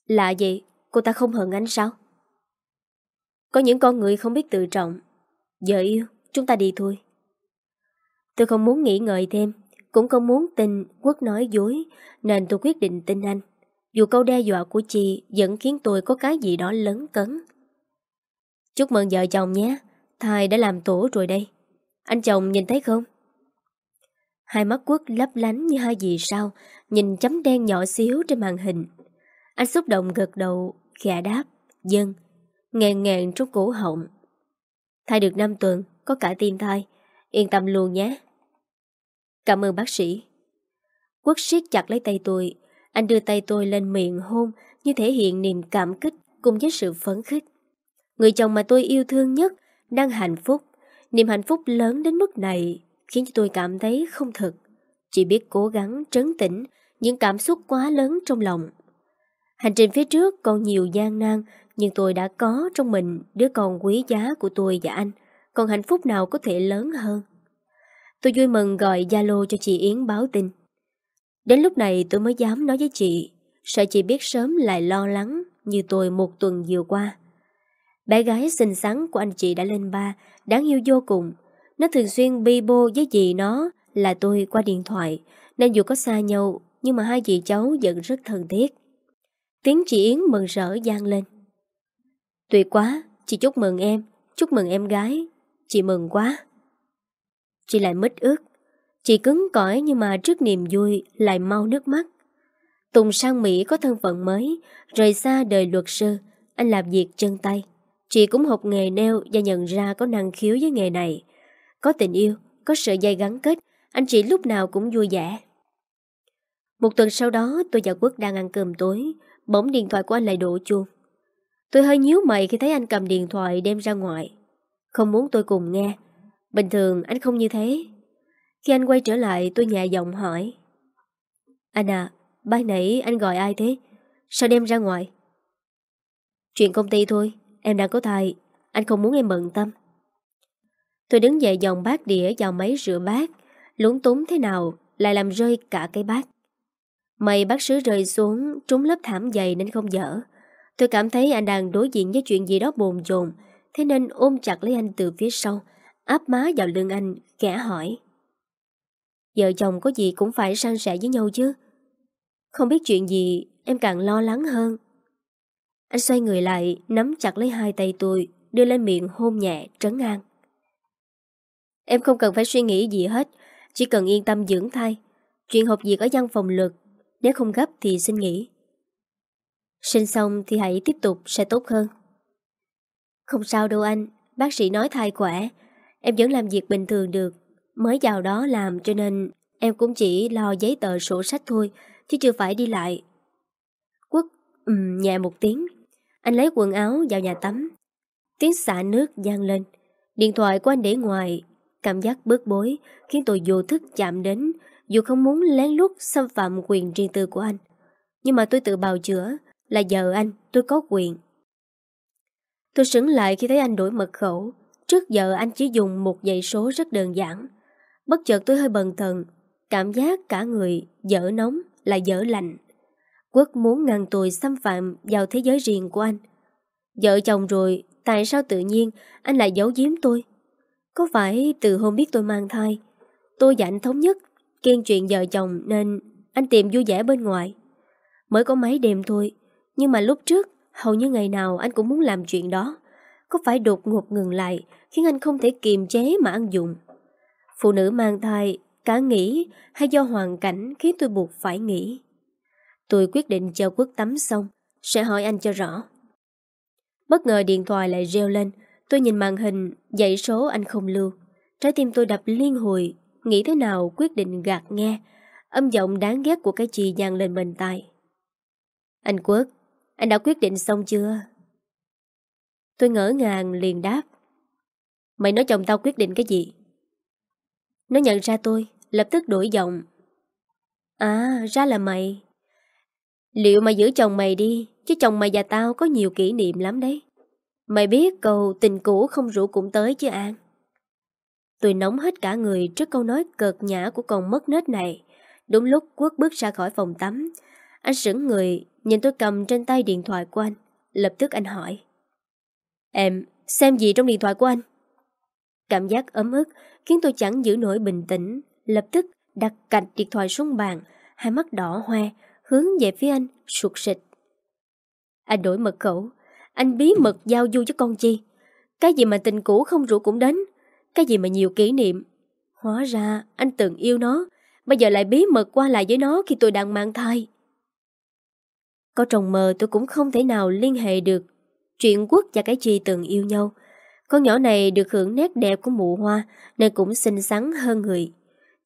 Lạ vậy cô ta không hận anh sao? Có những con người không biết tự trọng. giờ yêu, chúng ta đi thôi. Tôi không muốn nghĩ ngợi thêm, cũng không muốn tin Quốc nói dối, nên tôi quyết định tin anh. Dù câu đe dọa của chị vẫn khiến tôi có cái gì đó lớn cấn. Chúc mừng vợ chồng nhé, thai đã làm tổ rồi đây. Anh chồng nhìn thấy không? Hai mắt Quốc lấp lánh như hai gì sao, nhìn chấm đen nhỏ xíu trên màn hình. Anh xúc động gật đầu, khẽ đáp, dân, ngàn ngàn trong cổ họng. Thai được 5 tuần, có cả tim thai, yên tâm luôn nhé. Cảm ơn bác sĩ. Quốc siết chặt lấy tay tôi, anh đưa tay tôi lên miệng hôn như thể hiện niềm cảm kích cùng với sự phấn khích. Người chồng mà tôi yêu thương nhất đang hạnh phúc. Niềm hạnh phúc lớn đến mức này khiến cho tôi cảm thấy không thật. Chỉ biết cố gắng trấn tĩnh những cảm xúc quá lớn trong lòng. Hành trình phía trước còn nhiều gian nan nhưng tôi đã có trong mình đứa con quý giá của tôi và anh. còn hạnh phúc nào có thể lớn hơn. Tôi vui mừng gọi Zalo cho chị Yến báo tin. Đến lúc này tôi mới dám nói với chị, sợ chị biết sớm lại lo lắng như tôi một tuần vừa qua. Bé gái xinh xắn của anh chị đã lên ba, đáng yêu vô cùng. Nó thường xuyên bi bô với dì nó là tôi qua điện thoại, nên dù có xa nhau, nhưng mà hai chị cháu vẫn rất thân thiết. Tiếng chị Yến mừng rỡ gian lên. Tuyệt quá, chị chúc mừng em, chúc mừng em gái, chị mừng quá. Chị lại mít ướt, chị cứng cỏi nhưng mà trước niềm vui lại mau nước mắt. Tùng sang Mỹ có thân phận mới, rời xa đời luật sư, anh làm việc chân tay. Chị cũng học nghề neo và nhận ra có năng khiếu với nghề này. Có tình yêu, có sợi dây gắn kết, anh chị lúc nào cũng vui vẻ. Một tuần sau đó tôi và Quốc đang ăn cơm tối, bỗng điện thoại của anh lại đổ chuông. Tôi hơi nhíu mày khi thấy anh cầm điện thoại đem ra ngoài. Không muốn tôi cùng nghe. Bình thường anh không như thế. Khi anh quay trở lại tôi nhẹ giọng hỏi. Anh à, ban nãy anh gọi ai thế? Sao đem ra ngoài? Chuyện công ty thôi, em đang có thai, anh không muốn em bận tâm. Tôi đứng dậy dòng bát đĩa vào máy rửa bát, lúng túng thế nào lại làm rơi cả cái bát. Mày bác sứ rơi xuống trúng lớp thảm dày nên không dở. Tôi cảm thấy anh đang đối diện với chuyện gì đó bồn chồn, thế nên ôm chặt lấy anh từ phía sau, áp má vào lưng anh, khẽ hỏi. Vợ chồng có gì cũng phải san sẻ với nhau chứ. Không biết chuyện gì, em càng lo lắng hơn. Anh xoay người lại, nắm chặt lấy hai tay tôi, đưa lên miệng hôn nhẹ, trấn an. Em không cần phải suy nghĩ gì hết, chỉ cần yên tâm dưỡng thai. Chuyện học việc ở văn phòng luật, nếu không gấp thì xin nghỉ. Sinh xong thì hãy tiếp tục sẽ tốt hơn. Không sao đâu anh, bác sĩ nói thai khỏe, em vẫn làm việc bình thường được. Mới vào đó làm cho nên em cũng chỉ lo giấy tờ sổ sách thôi, chứ chưa phải đi lại. Quốc um, nhẹ một tiếng, anh lấy quần áo vào nhà tắm. Tiếng xả nước gian lên, điện thoại của anh để ngoài, cảm giác bớt bối khiến tôi vô thức chạm đến, dù không muốn lén lút xâm phạm quyền riêng tư của anh. Nhưng mà tôi tự bào chữa, là vợ anh, tôi có quyền. Tôi sững lại khi thấy anh đổi mật khẩu. Trước giờ anh chỉ dùng một dãy số rất đơn giản. Bất chợt tôi hơi bần thần, cảm giác cả người dở nóng là dở lạnh. Quốc muốn ngăn tôi xâm phạm vào thế giới riêng của anh. Vợ chồng rồi, tại sao tự nhiên anh lại giấu giếm tôi? Có phải từ hôm biết tôi mang thai, tôi và anh thống nhất kiên chuyện vợ chồng nên anh tìm vui vẻ bên ngoài. Mới có mấy đêm thôi, nhưng mà lúc trước, hầu như ngày nào anh cũng muốn làm chuyện đó. Có phải đột ngột ngừng lại, khiến anh không thể kiềm chế mà ăn dụng. Phụ nữ mang thai, cả nghĩ hay do hoàn cảnh khiến tôi buộc phải nghĩ. Tôi quyết định cho quốc tắm xong, sẽ hỏi anh cho rõ. Bất ngờ điện thoại lại reo lên, tôi nhìn màn hình, dãy số anh không lưu. Trái tim tôi đập liên hồi, nghĩ thế nào quyết định gạt nghe. Âm giọng đáng ghét của cái chị dàn lên bên tai. Anh Quốc, anh đã quyết định xong chưa? Tôi ngỡ ngàng liền đáp. Mày nói chồng tao quyết định cái gì? Nó nhận ra tôi, lập tức đổi giọng. À, ra là mày. Liệu mày giữ chồng mày đi, chứ chồng mày và tao có nhiều kỷ niệm lắm đấy. Mày biết cầu tình cũ không rủ cũng tới chứ An. Tôi nóng hết cả người trước câu nói cợt nhã của con mất nết này. Đúng lúc Quốc bước ra khỏi phòng tắm, anh sững người, nhìn tôi cầm trên tay điện thoại của anh. Lập tức anh hỏi. Em, xem gì trong điện thoại của anh? Cảm giác ấm ức khiến tôi chẳng giữ nổi bình tĩnh. Lập tức đặt cạch điện thoại xuống bàn, hai mắt đỏ hoe, hướng về phía anh, sụt sịch. Anh đổi mật khẩu, anh bí mật giao du cho con chi. Cái gì mà tình cũ không rủ cũng đến, cái gì mà nhiều kỷ niệm. Hóa ra anh từng yêu nó, bây giờ lại bí mật qua lại với nó khi tôi đang mang thai. Có trong mơ tôi cũng không thể nào liên hệ được chuyện quốc và cái chi từng yêu nhau. Con nhỏ này được hưởng nét đẹp của mụ hoa nên cũng xinh xắn hơn người.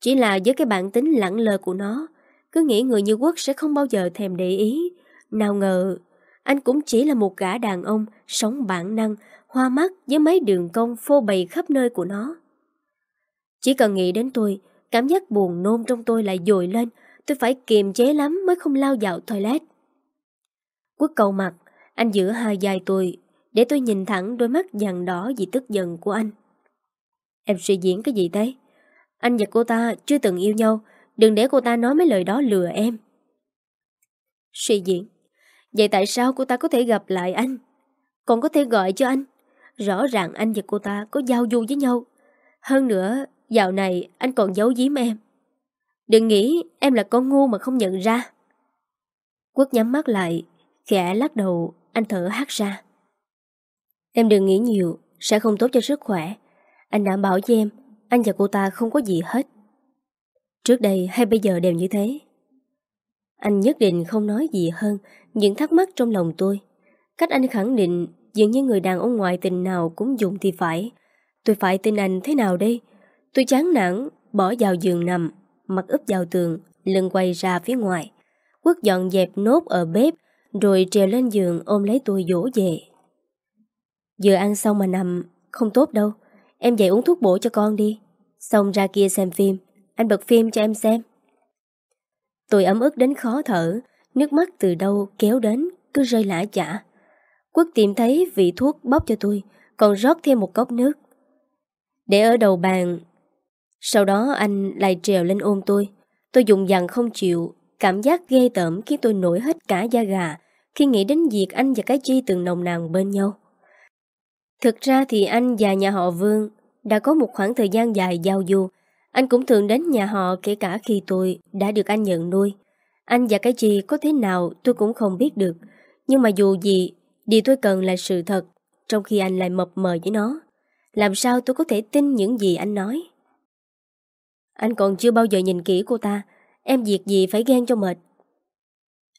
Chỉ là với cái bản tính lẳng lơ của nó, cứ nghĩ người như quốc sẽ không bao giờ thèm để ý. Nào ngờ, anh cũng chỉ là một gã đàn ông sống bản năng, hoa mắt với mấy đường cong phô bày khắp nơi của nó. Chỉ cần nghĩ đến tôi, cảm giác buồn nôn trong tôi lại dồi lên, tôi phải kiềm chế lắm mới không lao vào toilet. Quốc cầu mặt, anh giữ hai dài tôi, để tôi nhìn thẳng đôi mắt dằn đỏ vì tức giận của anh. Em suy diễn cái gì thế? Anh và cô ta chưa từng yêu nhau, đừng để cô ta nói mấy lời đó lừa em. Suy diễn? Vậy tại sao cô ta có thể gặp lại anh? Còn có thể gọi cho anh? Rõ ràng anh và cô ta có giao du với nhau. Hơn nữa, dạo này anh còn giấu giếm em. Đừng nghĩ em là con ngu mà không nhận ra. Quốc nhắm mắt lại, khẽ lắc đầu, anh thở hát ra. Em đừng nghĩ nhiều, sẽ không tốt cho sức khỏe. Anh đảm bảo với em, anh và cô ta không có gì hết. Trước đây hay bây giờ đều như thế. Anh nhất định không nói gì hơn những thắc mắc trong lòng tôi. Cách anh khẳng định dường như người đàn ông ngoại tình nào cũng dùng thì phải. Tôi phải tin anh thế nào đây? Tôi chán nản, bỏ vào giường nằm, mặt úp vào tường, lưng quay ra phía ngoài. Quốc dọn dẹp nốt ở bếp, rồi trèo lên giường ôm lấy tôi dỗ về. Vừa ăn xong mà nằm, không tốt đâu. Em dậy uống thuốc bổ cho con đi. Xong ra kia xem phim, anh bật phim cho em xem. Tôi ấm ức đến khó thở, nước mắt từ đâu kéo đến, cứ rơi lã chả. Quốc tìm thấy vị thuốc bóp cho tôi, còn rót thêm một cốc nước. Để ở đầu bàn, sau đó anh lại trèo lên ôm tôi. Tôi dùng dằn không chịu, cảm giác ghê tởm khiến tôi nổi hết cả da gà khi nghĩ đến việc anh và cái chi từng nồng nàn bên nhau. Thực ra thì anh và nhà họ Vương đã có một khoảng thời gian dài giao du. Anh cũng thường đến nhà họ kể cả khi tôi đã được anh nhận nuôi. Anh và cái chi có thế nào tôi cũng không biết được. Nhưng mà dù gì, điều tôi cần là sự thật, trong khi anh lại mập mờ với nó. Làm sao tôi có thể tin những gì anh nói? Anh còn chưa bao giờ nhìn kỹ cô ta, em việc gì phải ghen cho mệt.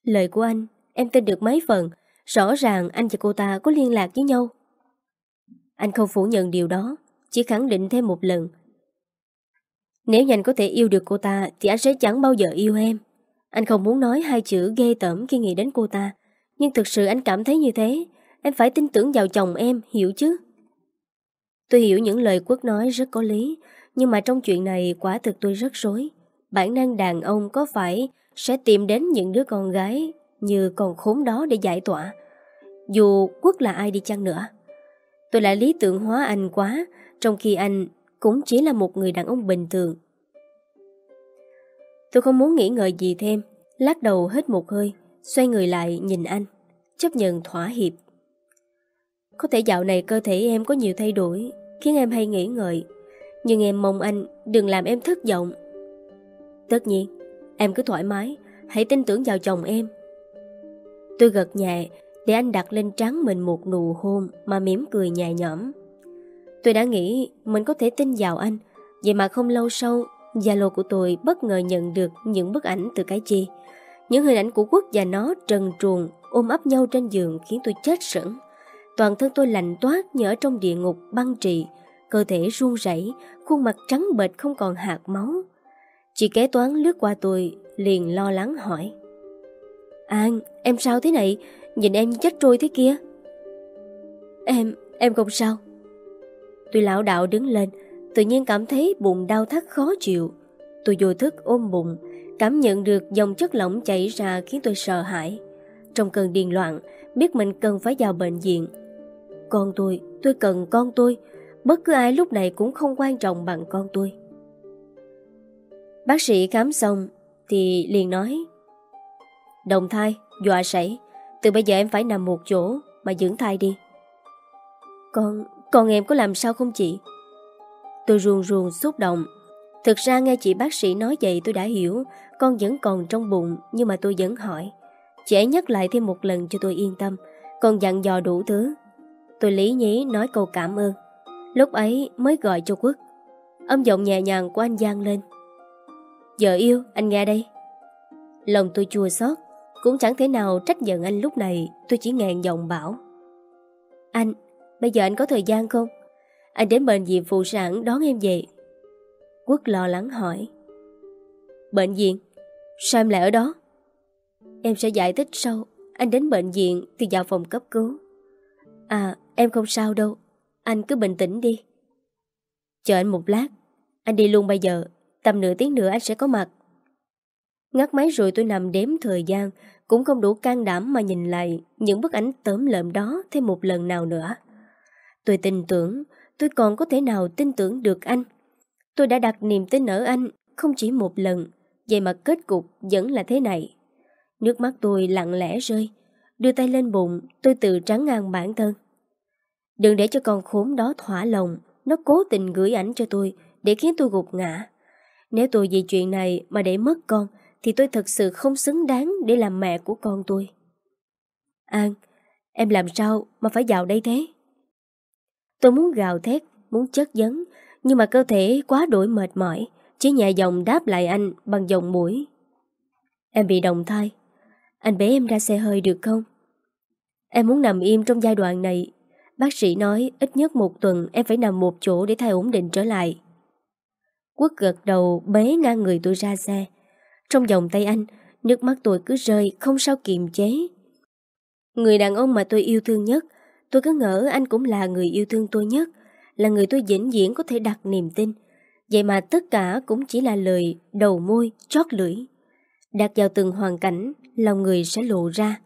Lời của anh, em tin được mấy phần, rõ ràng anh và cô ta có liên lạc với nhau. Anh không phủ nhận điều đó, chỉ khẳng định thêm một lần. Nếu nhanh có thể yêu được cô ta thì anh sẽ chẳng bao giờ yêu em. Anh không muốn nói hai chữ ghê tởm khi nghĩ đến cô ta, nhưng thực sự anh cảm thấy như thế, em phải tin tưởng vào chồng em, hiểu chứ? Tôi hiểu những lời Quốc nói rất có lý, nhưng mà trong chuyện này quả thực tôi rất rối. Bản năng đàn ông có phải sẽ tìm đến những đứa con gái như con khốn đó để giải tỏa? Dù Quốc là ai đi chăng nữa? Tôi lại lý tưởng hóa anh quá, trong khi anh cũng chỉ là một người đàn ông bình thường. Tôi không muốn nghĩ ngợi gì thêm, lắc đầu hết một hơi, xoay người lại nhìn anh, chấp nhận thỏa hiệp. Có thể dạo này cơ thể em có nhiều thay đổi, khiến em hay nghĩ ngợi, nhưng em mong anh đừng làm em thất vọng. Tất nhiên, em cứ thoải mái, hãy tin tưởng vào chồng em. Tôi gật nhẹ, để anh đặt lên trán mình một nụ hôn mà mỉm cười nhẹ nhõm. Tôi đã nghĩ mình có thể tin vào anh, vậy mà không lâu sau, Zalo của tôi bất ngờ nhận được những bức ảnh từ cái chi. Những hình ảnh của Quốc và nó trần truồng ôm ấp nhau trên giường khiến tôi chết sững. Toàn thân tôi lạnh toát như ở trong địa ngục băng trì, cơ thể run rẩy, khuôn mặt trắng bệch không còn hạt máu. Chị kế toán lướt qua tôi, liền lo lắng hỏi. An, em sao thế này? Nhìn em chết trôi thế kia. Em, em không sao. Tôi lão đạo đứng lên Tự nhiên cảm thấy bụng đau thắt khó chịu. Tôi vô thức ôm bụng Cảm nhận được dòng chất lỏng chảy ra Khiến tôi sợ hãi. Trong cơn điên loạn Biết mình cần phải vào bệnh viện. Con tôi, tôi cần con tôi Bất cứ ai lúc này cũng không quan trọng bằng con tôi. Bác sĩ khám xong Thì liền nói Đồng thai, dọa sảy. Từ bây giờ em phải nằm một chỗ Mà dưỡng thai đi. Con, con em có làm sao không chị? Tôi ruồn ruồn xúc động. Thực ra nghe chị bác sĩ nói vậy tôi đã hiểu Con vẫn còn trong bụng Nhưng mà tôi vẫn hỏi. Chị ấy nhắc lại thêm một lần cho tôi yên tâm Còn dặn dò đủ thứ. Tôi lý nhí nói câu cảm ơn. Lúc ấy mới gọi cho Quốc. Âm giọng nhẹ nhàng của anh Giang lên giờ yêu, anh nghe đây. Lòng tôi chua xót cũng chẳng thể nào trách giận anh lúc này Tôi chỉ ngàn giọng bảo. Anh, bây giờ anh có thời gian không? Anh đến bệnh viện phụ sản đón em về. Quốc lo lắng hỏi. Bệnh viện? Sao em lại ở đó? Em sẽ giải thích sau. Anh đến bệnh viện thì vào phòng cấp cứu. À em không sao đâu. Anh cứ bình tĩnh đi. Chờ anh một lát. Anh đi luôn bây giờ. Tầm nửa tiếng nữa anh sẽ có mặt Ngắt máy rồi tôi nằm đếm thời gian, cũng không đủ can đảm mà nhìn lại những bức ảnh tớm lợm đó thêm một lần nào nữa. Tôi tin tưởng, tôi còn có thể nào tin tưởng được anh. Tôi đã đặt niềm tin ở anh không chỉ một lần, vậy mà kết cục vẫn là thế này. Nước mắt tôi lặng lẽ rơi, đưa tay lên bụng, tôi tự trắng ngang bản thân. Đừng để cho con khốn đó thỏa lòng, nó cố tình gửi ảnh cho tôi để khiến tôi gục ngã. Nếu tôi vì chuyện này mà để mất con, thì tôi thật sự không xứng đáng để làm mẹ của con tôi. An, em làm sao mà phải vào đây thế? Tôi muốn gào thét, muốn chất vấn, nhưng mà cơ thể quá đổi mệt mỏi, chỉ nhẹ giọng đáp lại anh bằng giọng mũi. Em bị đồng thai, anh bế em ra xe hơi được không? Em muốn nằm im trong giai đoạn này. Bác sĩ nói ít nhất một tuần em phải nằm một chỗ để thai ổn định trở lại. Quốc gật đầu bế ngang người tôi ra xe. Trong vòng tay anh, nước mắt tôi cứ rơi không sao kiềm chế. Người đàn ông mà tôi yêu thương nhất, tôi cứ ngỡ anh cũng là người yêu thương tôi nhất, là người tôi vĩnh viễn có thể đặt niềm tin. Vậy mà tất cả cũng chỉ là lời đầu môi, chót lưỡi. Đặt vào từng hoàn cảnh, lòng người sẽ lộ ra.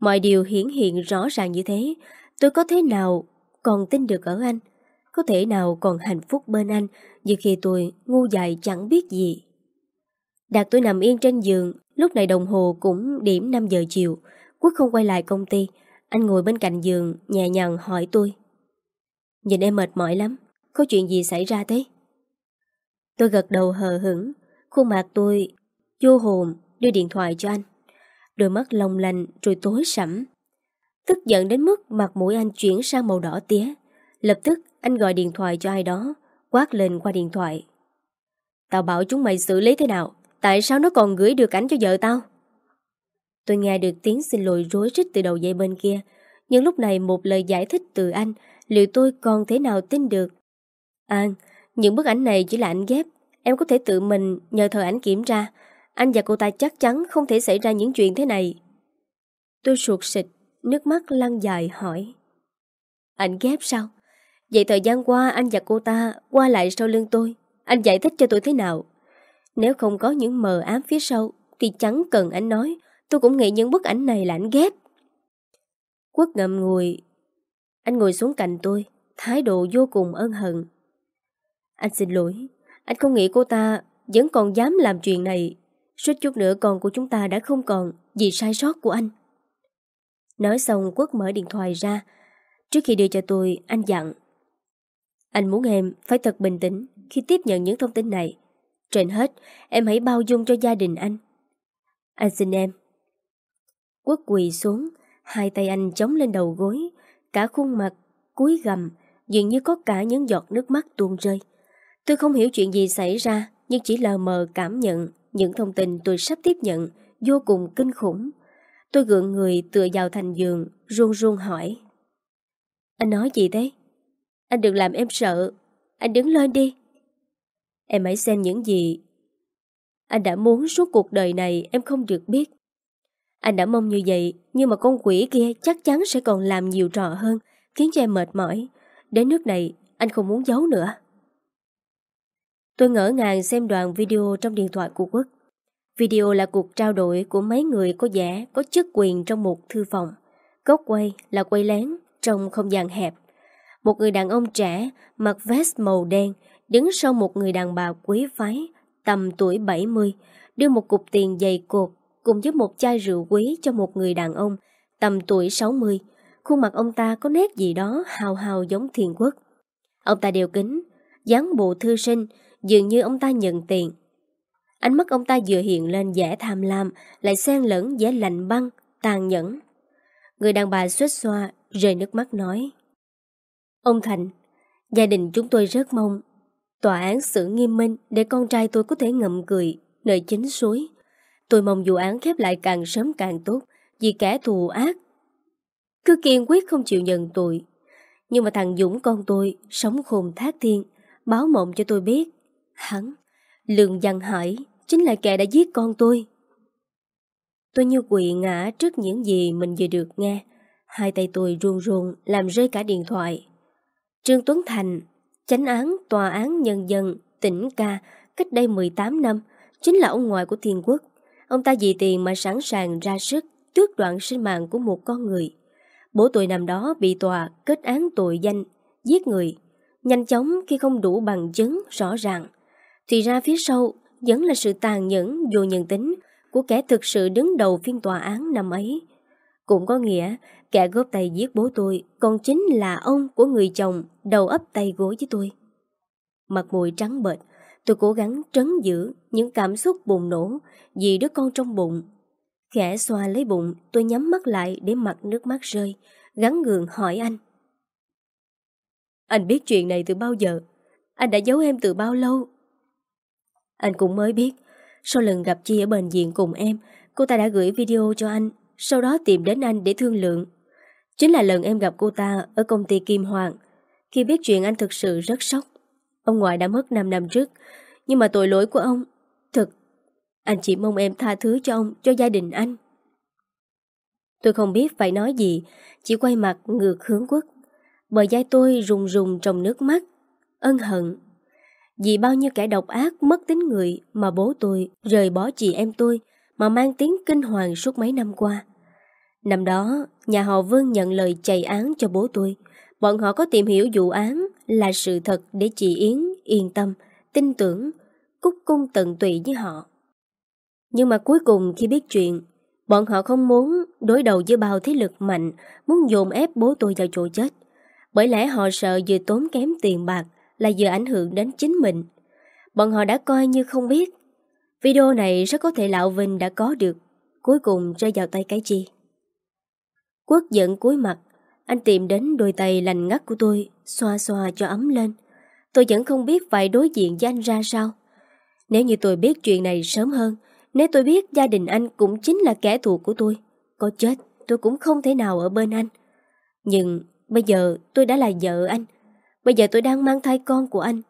Mọi điều hiển hiện rõ ràng như thế, tôi có thế nào còn tin được ở anh? Có thể nào còn hạnh phúc bên anh như khi tôi ngu dại chẳng biết gì? Đạt tôi nằm yên trên giường, lúc này đồng hồ cũng điểm 5 giờ chiều. Quốc không quay lại công ty, anh ngồi bên cạnh giường nhẹ nhàng hỏi tôi. Nhìn em mệt mỏi lắm, có chuyện gì xảy ra thế? Tôi gật đầu hờ hững, khuôn mặt tôi vô hồn đưa điện thoại cho anh. Đôi mắt long lành rồi tối sẫm. Tức giận đến mức mặt mũi anh chuyển sang màu đỏ tía. Lập tức anh gọi điện thoại cho ai đó, quát lên qua điện thoại. Tao bảo chúng mày xử lý thế nào? Tại sao nó còn gửi được ảnh cho vợ tao? Tôi nghe được tiếng xin lỗi rối rít từ đầu dây bên kia, nhưng lúc này một lời giải thích từ anh, liệu tôi còn thế nào tin được? An, những bức ảnh này chỉ là ảnh ghép, em có thể tự mình nhờ thợ ảnh kiểm tra, anh và cô ta chắc chắn không thể xảy ra những chuyện thế này. Tôi sụt sịch, nước mắt lăn dài hỏi. Ảnh ghép sao? Vậy thời gian qua anh và cô ta qua lại sau lưng tôi. Anh giải thích cho tôi thế nào? Nếu không có những mờ ám phía sau thì chẳng cần anh nói. Tôi cũng nghĩ những bức ảnh này là anh ghép. Quốc ngậm ngùi. Anh ngồi xuống cạnh tôi, thái độ vô cùng ân hận. Anh xin lỗi. Anh không nghĩ cô ta vẫn còn dám làm chuyện này Suýt chút nữa con của chúng ta đã không còn Vì sai sót của anh Nói xong Quốc mở điện thoại ra Trước khi đưa cho tôi anh dặn anh muốn em phải thật bình tĩnh Khi tiếp nhận những thông tin này Trên hết em hãy bao dung cho gia đình anh Anh xin em Quốc quỳ xuống Hai tay anh chống lên đầu gối Cả khuôn mặt cúi gầm Dường như có cả những giọt nước mắt tuôn rơi Tôi không hiểu chuyện gì xảy ra Nhưng chỉ lờ mờ cảm nhận những thông tin tôi sắp tiếp nhận vô cùng kinh khủng. Tôi gượng người tựa vào thành giường, run run hỏi. Anh nói gì thế? Anh đừng làm em sợ. Anh đứng lên đi. Em hãy xem những gì anh đã muốn suốt cuộc đời này em không được biết. Anh đã mong như vậy, nhưng mà con quỷ kia chắc chắn sẽ còn làm nhiều trò hơn, khiến cho em mệt mỏi. Đến nước này, anh không muốn giấu nữa. Tôi ngỡ ngàng xem đoạn video trong điện thoại của Quốc. Video là cuộc trao đổi của mấy người có vẻ có chức quyền trong một thư phòng. Góc quay là quay lén trong không gian hẹp. Một người đàn ông trẻ mặc vest màu đen đứng sau một người đàn bà quý phái tầm tuổi 70 đưa một cục tiền dày cột cùng với một chai rượu quý cho một người đàn ông tầm tuổi 60. Khuôn mặt ông ta có nét gì đó hào hào giống thiền quốc. Ông ta đều kính, dáng bộ thư sinh, dường như ông ta nhận tiền. Ánh mắt ông ta vừa hiện lên vẻ tham lam, lại xen lẫn vẻ lạnh băng, tàn nhẫn. Người đàn bà xuất xoa, rơi nước mắt nói. Ông Thành, gia đình chúng tôi rất mong tòa án xử nghiêm minh để con trai tôi có thể ngậm cười nơi chính suối. Tôi mong vụ án khép lại càng sớm càng tốt vì kẻ thù ác. Cứ kiên quyết không chịu nhận tội. Nhưng mà thằng Dũng con tôi sống khôn thác thiên, báo mộng cho tôi biết Hắn, Lương Văn Hải, chính là kẻ đã giết con tôi. Tôi như quỵ ngã trước những gì mình vừa được nghe. Hai tay tôi run run làm rơi cả điện thoại. Trương Tuấn Thành, chánh án Tòa án Nhân dân tỉnh Ca cách đây 18 năm, chính là ông ngoại của Thiên Quốc. Ông ta vì tiền mà sẵn sàng ra sức tước đoạn sinh mạng của một con người. Bố tôi năm đó bị tòa kết án tội danh giết người. Nhanh chóng khi không đủ bằng chứng rõ ràng. Thì ra phía sau vẫn là sự tàn nhẫn vô nhân tính của kẻ thực sự đứng đầu phiên tòa án năm ấy. Cũng có nghĩa kẻ góp tay giết bố tôi còn chính là ông của người chồng đầu ấp tay gối với tôi. Mặt mũi trắng bệch, tôi cố gắng trấn giữ những cảm xúc bùng nổ vì đứa con trong bụng. Khẽ xoa lấy bụng, tôi nhắm mắt lại để mặt nước mắt rơi, gắn gượng hỏi anh. Anh biết chuyện này từ bao giờ? Anh đã giấu em từ bao lâu? Anh cũng mới biết, sau lần gặp Chi ở bệnh viện cùng em, cô ta đã gửi video cho anh, sau đó tìm đến anh để thương lượng. Chính là lần em gặp cô ta ở công ty Kim Hoàng. Khi biết chuyện anh thực sự rất sốc. Ông ngoại đã mất 5 năm trước, nhưng mà tội lỗi của ông, thực, anh chỉ mong em tha thứ cho ông, cho gia đình anh. Tôi không biết phải nói gì, chỉ quay mặt ngược hướng quốc. Bờ vai tôi rùng rùng trong nước mắt, ân hận. Vì bao nhiêu kẻ độc ác mất tính người mà bố tôi rời bỏ chị em tôi mà mang tiếng kinh hoàng suốt mấy năm qua. Năm đó, nhà họ Vương nhận lời chạy án cho bố tôi. Bọn họ có tìm hiểu vụ án là sự thật để chị Yến yên tâm, tin tưởng, cúc cung tận tụy với họ. Nhưng mà cuối cùng khi biết chuyện, bọn họ không muốn đối đầu với bao thế lực mạnh, muốn dồn ép bố tôi vào chỗ chết. Bởi lẽ họ sợ vừa tốn kém tiền bạc là vừa ảnh hưởng đến chính mình. Bọn họ đã coi như không biết. Video này rất có thể Lão Vinh đã có được, cuối cùng rơi vào tay cái chi. Quốc giận cúi mặt, anh tìm đến đôi tay lành ngắt của tôi, xoa xoa cho ấm lên. Tôi vẫn không biết phải đối diện với anh ra sao. Nếu như tôi biết chuyện này sớm hơn, nếu tôi biết gia đình anh cũng chính là kẻ thù của tôi, có chết tôi cũng không thể nào ở bên anh. Nhưng bây giờ tôi đã là vợ anh, bây giờ tôi đang mang thai con của anh.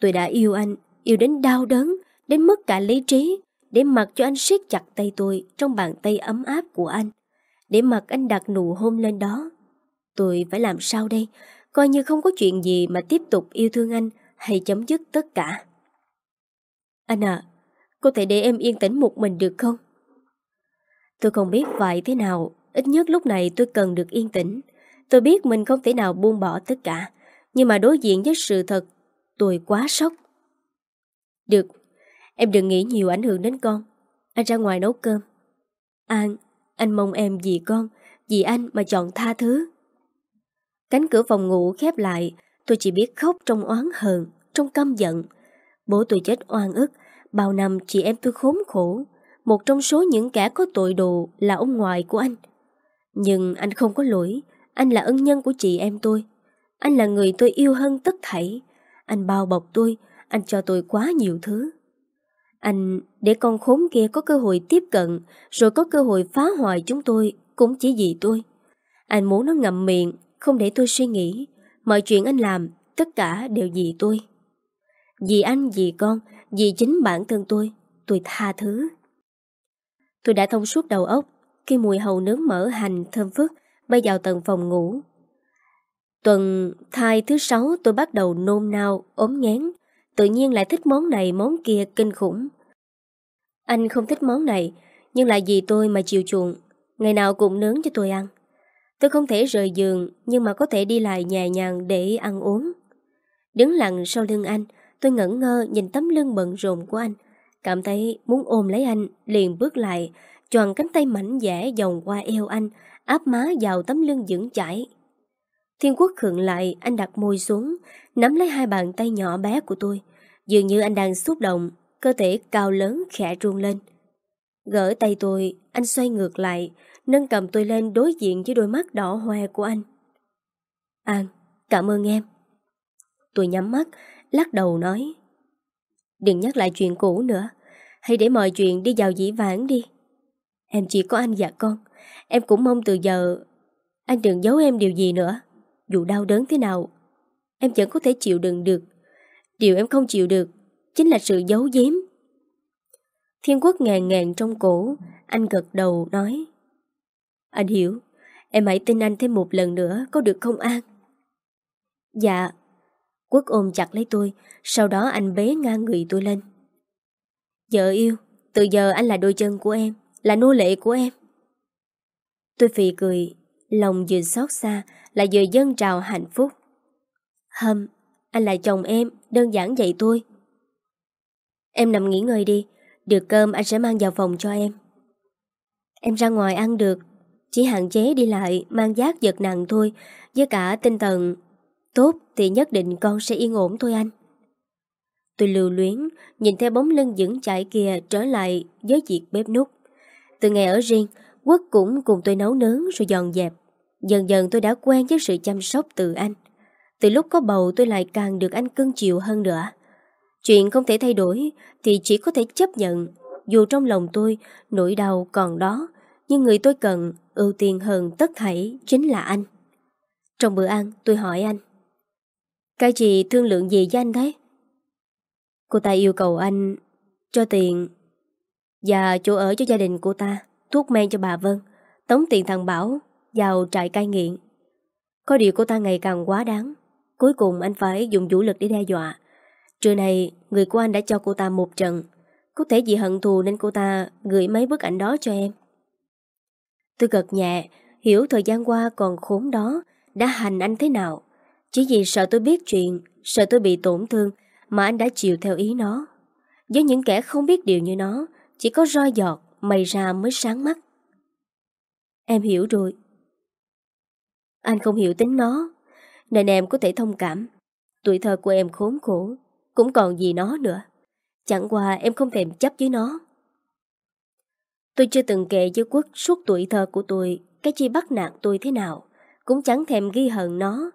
Tôi đã yêu anh, yêu đến đau đớn, đến mất cả lý trí, để mặc cho anh siết chặt tay tôi trong bàn tay ấm áp của anh để mặc anh đặt nụ hôn lên đó. Tôi phải làm sao đây? Coi như không có chuyện gì mà tiếp tục yêu thương anh hay chấm dứt tất cả. Anh à, có thể để em yên tĩnh một mình được không? Tôi không biết phải thế nào, ít nhất lúc này tôi cần được yên tĩnh. Tôi biết mình không thể nào buông bỏ tất cả, nhưng mà đối diện với sự thật, tôi quá sốc. Được, em đừng nghĩ nhiều ảnh hưởng đến con. Anh ra ngoài nấu cơm. An, anh mong em vì con, vì anh mà chọn tha thứ. Cánh cửa phòng ngủ khép lại, tôi chỉ biết khóc trong oán hờn, trong căm giận. Bố tôi chết oan ức, bao năm chị em tôi khốn khổ. Một trong số những kẻ có tội đồ là ông ngoại của anh. Nhưng anh không có lỗi, anh là ân nhân của chị em tôi. Anh là người tôi yêu hơn tất thảy. Anh bao bọc tôi, anh cho tôi quá nhiều thứ. Anh để con khốn kia có cơ hội tiếp cận rồi có cơ hội phá hoại chúng tôi cũng chỉ vì tôi. Anh muốn nó ngậm miệng, không để tôi suy nghĩ. Mọi chuyện anh làm, tất cả đều vì tôi. Vì anh, vì con, vì chính bản thân tôi, tôi tha thứ. Tôi đã thông suốt đầu óc khi mùi hầu nướng mỡ hành thơm phức bay vào tầng phòng ngủ. Tuần thai thứ sáu tôi bắt đầu nôn nao, ốm ngán, tự nhiên lại thích món này món kia kinh khủng. Anh không thích món này, nhưng lại vì tôi mà chiều chuộng, ngày nào cũng nướng cho tôi ăn. Tôi không thể rời giường, nhưng mà có thể đi lại nhẹ nhàng để ăn uống. Đứng lặng sau lưng anh, tôi ngẩn ngơ nhìn tấm lưng bận rộn của anh. Cảm thấy muốn ôm lấy anh, liền bước lại, choàng cánh tay mảnh dẻ vòng qua eo anh, áp má vào tấm lưng vững chãi. Thiên quốc khựng lại, anh đặt môi xuống, nắm lấy hai bàn tay nhỏ bé của tôi. Dường như anh đang xúc động, cơ thể cao lớn khẽ run lên. Gỡ tay tôi, anh xoay ngược lại, nâng cầm tôi lên đối diện với đôi mắt đỏ hoe của anh. An, cảm ơn em. Tôi nhắm mắt, lắc đầu nói. Đừng nhắc lại chuyện cũ nữa, hãy để mọi chuyện đi vào dĩ vãng đi. Em chỉ có anh và con, em cũng mong từ giờ anh đừng giấu em điều gì nữa. Dù đau đớn thế nào, em vẫn có thể chịu đựng được. Điều em không chịu được chính là sự giấu giếm. Thiên quốc ngàn ngàn trong cổ, anh gật đầu nói. Anh hiểu, em hãy tin anh thêm một lần nữa, có được không An? Dạ. Quốc ôm chặt lấy tôi, sau đó anh bế ngang người tôi lên. Vợ yêu, từ giờ anh là đôi chân của em, là nô lệ của em. Tôi phì cười, lòng vừa xót xa, là vừa dân trào hạnh phúc. Hâm, anh là chồng em, đơn giản vậy thôi. Em nằm nghỉ ngơi đi, được cơm anh sẽ mang vào phòng cho em. Em ra ngoài ăn được, chỉ hạn chế đi lại, mang giác giật nặng thôi, với cả tinh thần tốt thì nhất định con sẽ yên ổn thôi anh. Tôi lưu luyến, nhìn theo bóng lưng vững chải kia trở lại với việc bếp nút. Từ ngày ở riêng, Quốc cũng cùng tôi nấu nướng rồi dọn dẹp. Dần dần tôi đã quen với sự chăm sóc từ anh. Từ lúc có bầu tôi lại càng được anh cưng chiều hơn nữa. Chuyện không thể thay đổi thì chỉ có thể chấp nhận. Dù trong lòng tôi nỗi đau còn đó, nhưng người tôi cần ưu tiên hơn tất thảy chính là anh. Trong bữa ăn tôi hỏi anh. Cái gì thương lượng gì với anh thế? Cô ta yêu cầu anh cho tiền và chỗ ở cho gia đình cô ta, thuốc men cho bà Vân, tống tiền thằng Bảo vào trại cai nghiện. Có điều cô ta ngày càng quá đáng. Cuối cùng anh phải dùng vũ lực để đe dọa. Trưa này, người của anh đã cho cô ta một trận. Có thể vì hận thù nên cô ta gửi mấy bức ảnh đó cho em. Tôi gật nhẹ, hiểu thời gian qua còn khốn đó đã hành anh thế nào. Chỉ vì sợ tôi biết chuyện, sợ tôi bị tổn thương mà anh đã chịu theo ý nó. Với những kẻ không biết điều như nó, chỉ có roi giọt, mày ra mới sáng mắt. Em hiểu rồi. Anh không hiểu tính nó, nên em có thể thông cảm. Tuổi thơ của em khốn khổ, cũng còn gì nó nữa. Chẳng qua em không thèm chấp với nó. Tôi chưa từng kể với Quốc suốt tuổi thơ của tôi cái chi bắt nạt tôi thế nào. Cũng chẳng thèm ghi hận nó.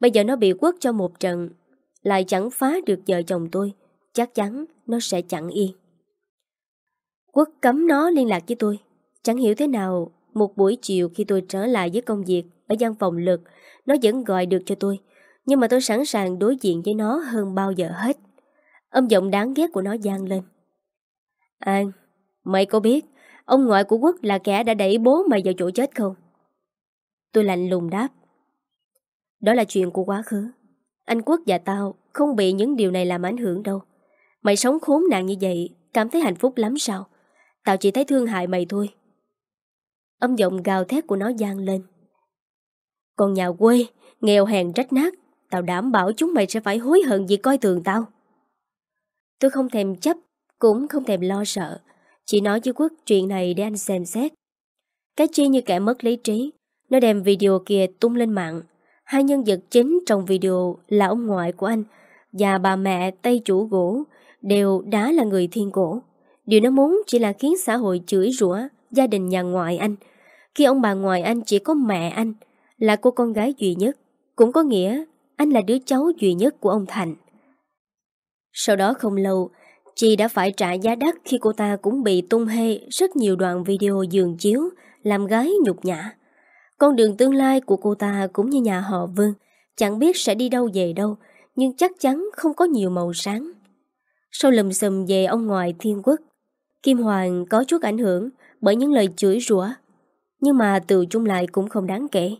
Bây giờ nó bị Quốc cho một trận lại chẳng phá được vợ chồng tôi, chắc chắn nó sẽ chẳng yên. Quốc cấm nó liên lạc với tôi. Chẳng hiểu thế nào, một buổi chiều khi tôi trở lại với công việc ở gian phòng lực, nó vẫn gọi được cho tôi. Nhưng mà tôi sẵn sàng đối diện với nó hơn bao giờ hết. Âm giọng đáng ghét của nó gian lên. An, mày có biết ông ngoại của Quốc là kẻ đã đẩy bố mày vào chỗ chết không? Tôi lạnh lùng đáp. Đó là chuyện của quá khứ. Anh Quốc và tao không bị những điều này làm ảnh hưởng đâu. Mày sống khốn nạn như vậy, cảm thấy hạnh phúc lắm sao? Tao chỉ thấy thương hại mày thôi. Âm giọng gào thét của nó gian lên. Còn nhà quê, nghèo hèn rách nát, tao đảm bảo chúng mày sẽ phải hối hận vì coi thường tao. Tôi không thèm chấp, cũng không thèm lo sợ. Chỉ nói với Quốc chuyện này để anh xem xét. Cái chi như kẻ mất lý trí, nó đem video kia tung lên mạng, Hai nhân vật chính trong video là ông ngoại của anh và bà mẹ Tây chủ gỗ đều đã là người thiên cổ. Điều nó muốn chỉ là khiến xã hội chửi rủa gia đình nhà ngoại anh. Khi ông bà ngoại anh chỉ có mẹ anh, là cô con gái duy nhất, cũng có nghĩa anh là đứa cháu duy nhất của ông Thành. Sau đó không lâu, chị đã phải trả giá đắt khi cô ta cũng bị tung hê rất nhiều đoạn video dường chiếu, làm gái nhục nhã. Con đường tương lai của cô ta cũng như nhà họ Vương, chẳng biết sẽ đi đâu về đâu, nhưng chắc chắn không có nhiều màu sáng. Sau lùm xùm về ông ngoại thiên quốc, Kim Hoàng có chút ảnh hưởng bởi những lời chửi rủa, nhưng mà từ chung lại cũng không đáng kể.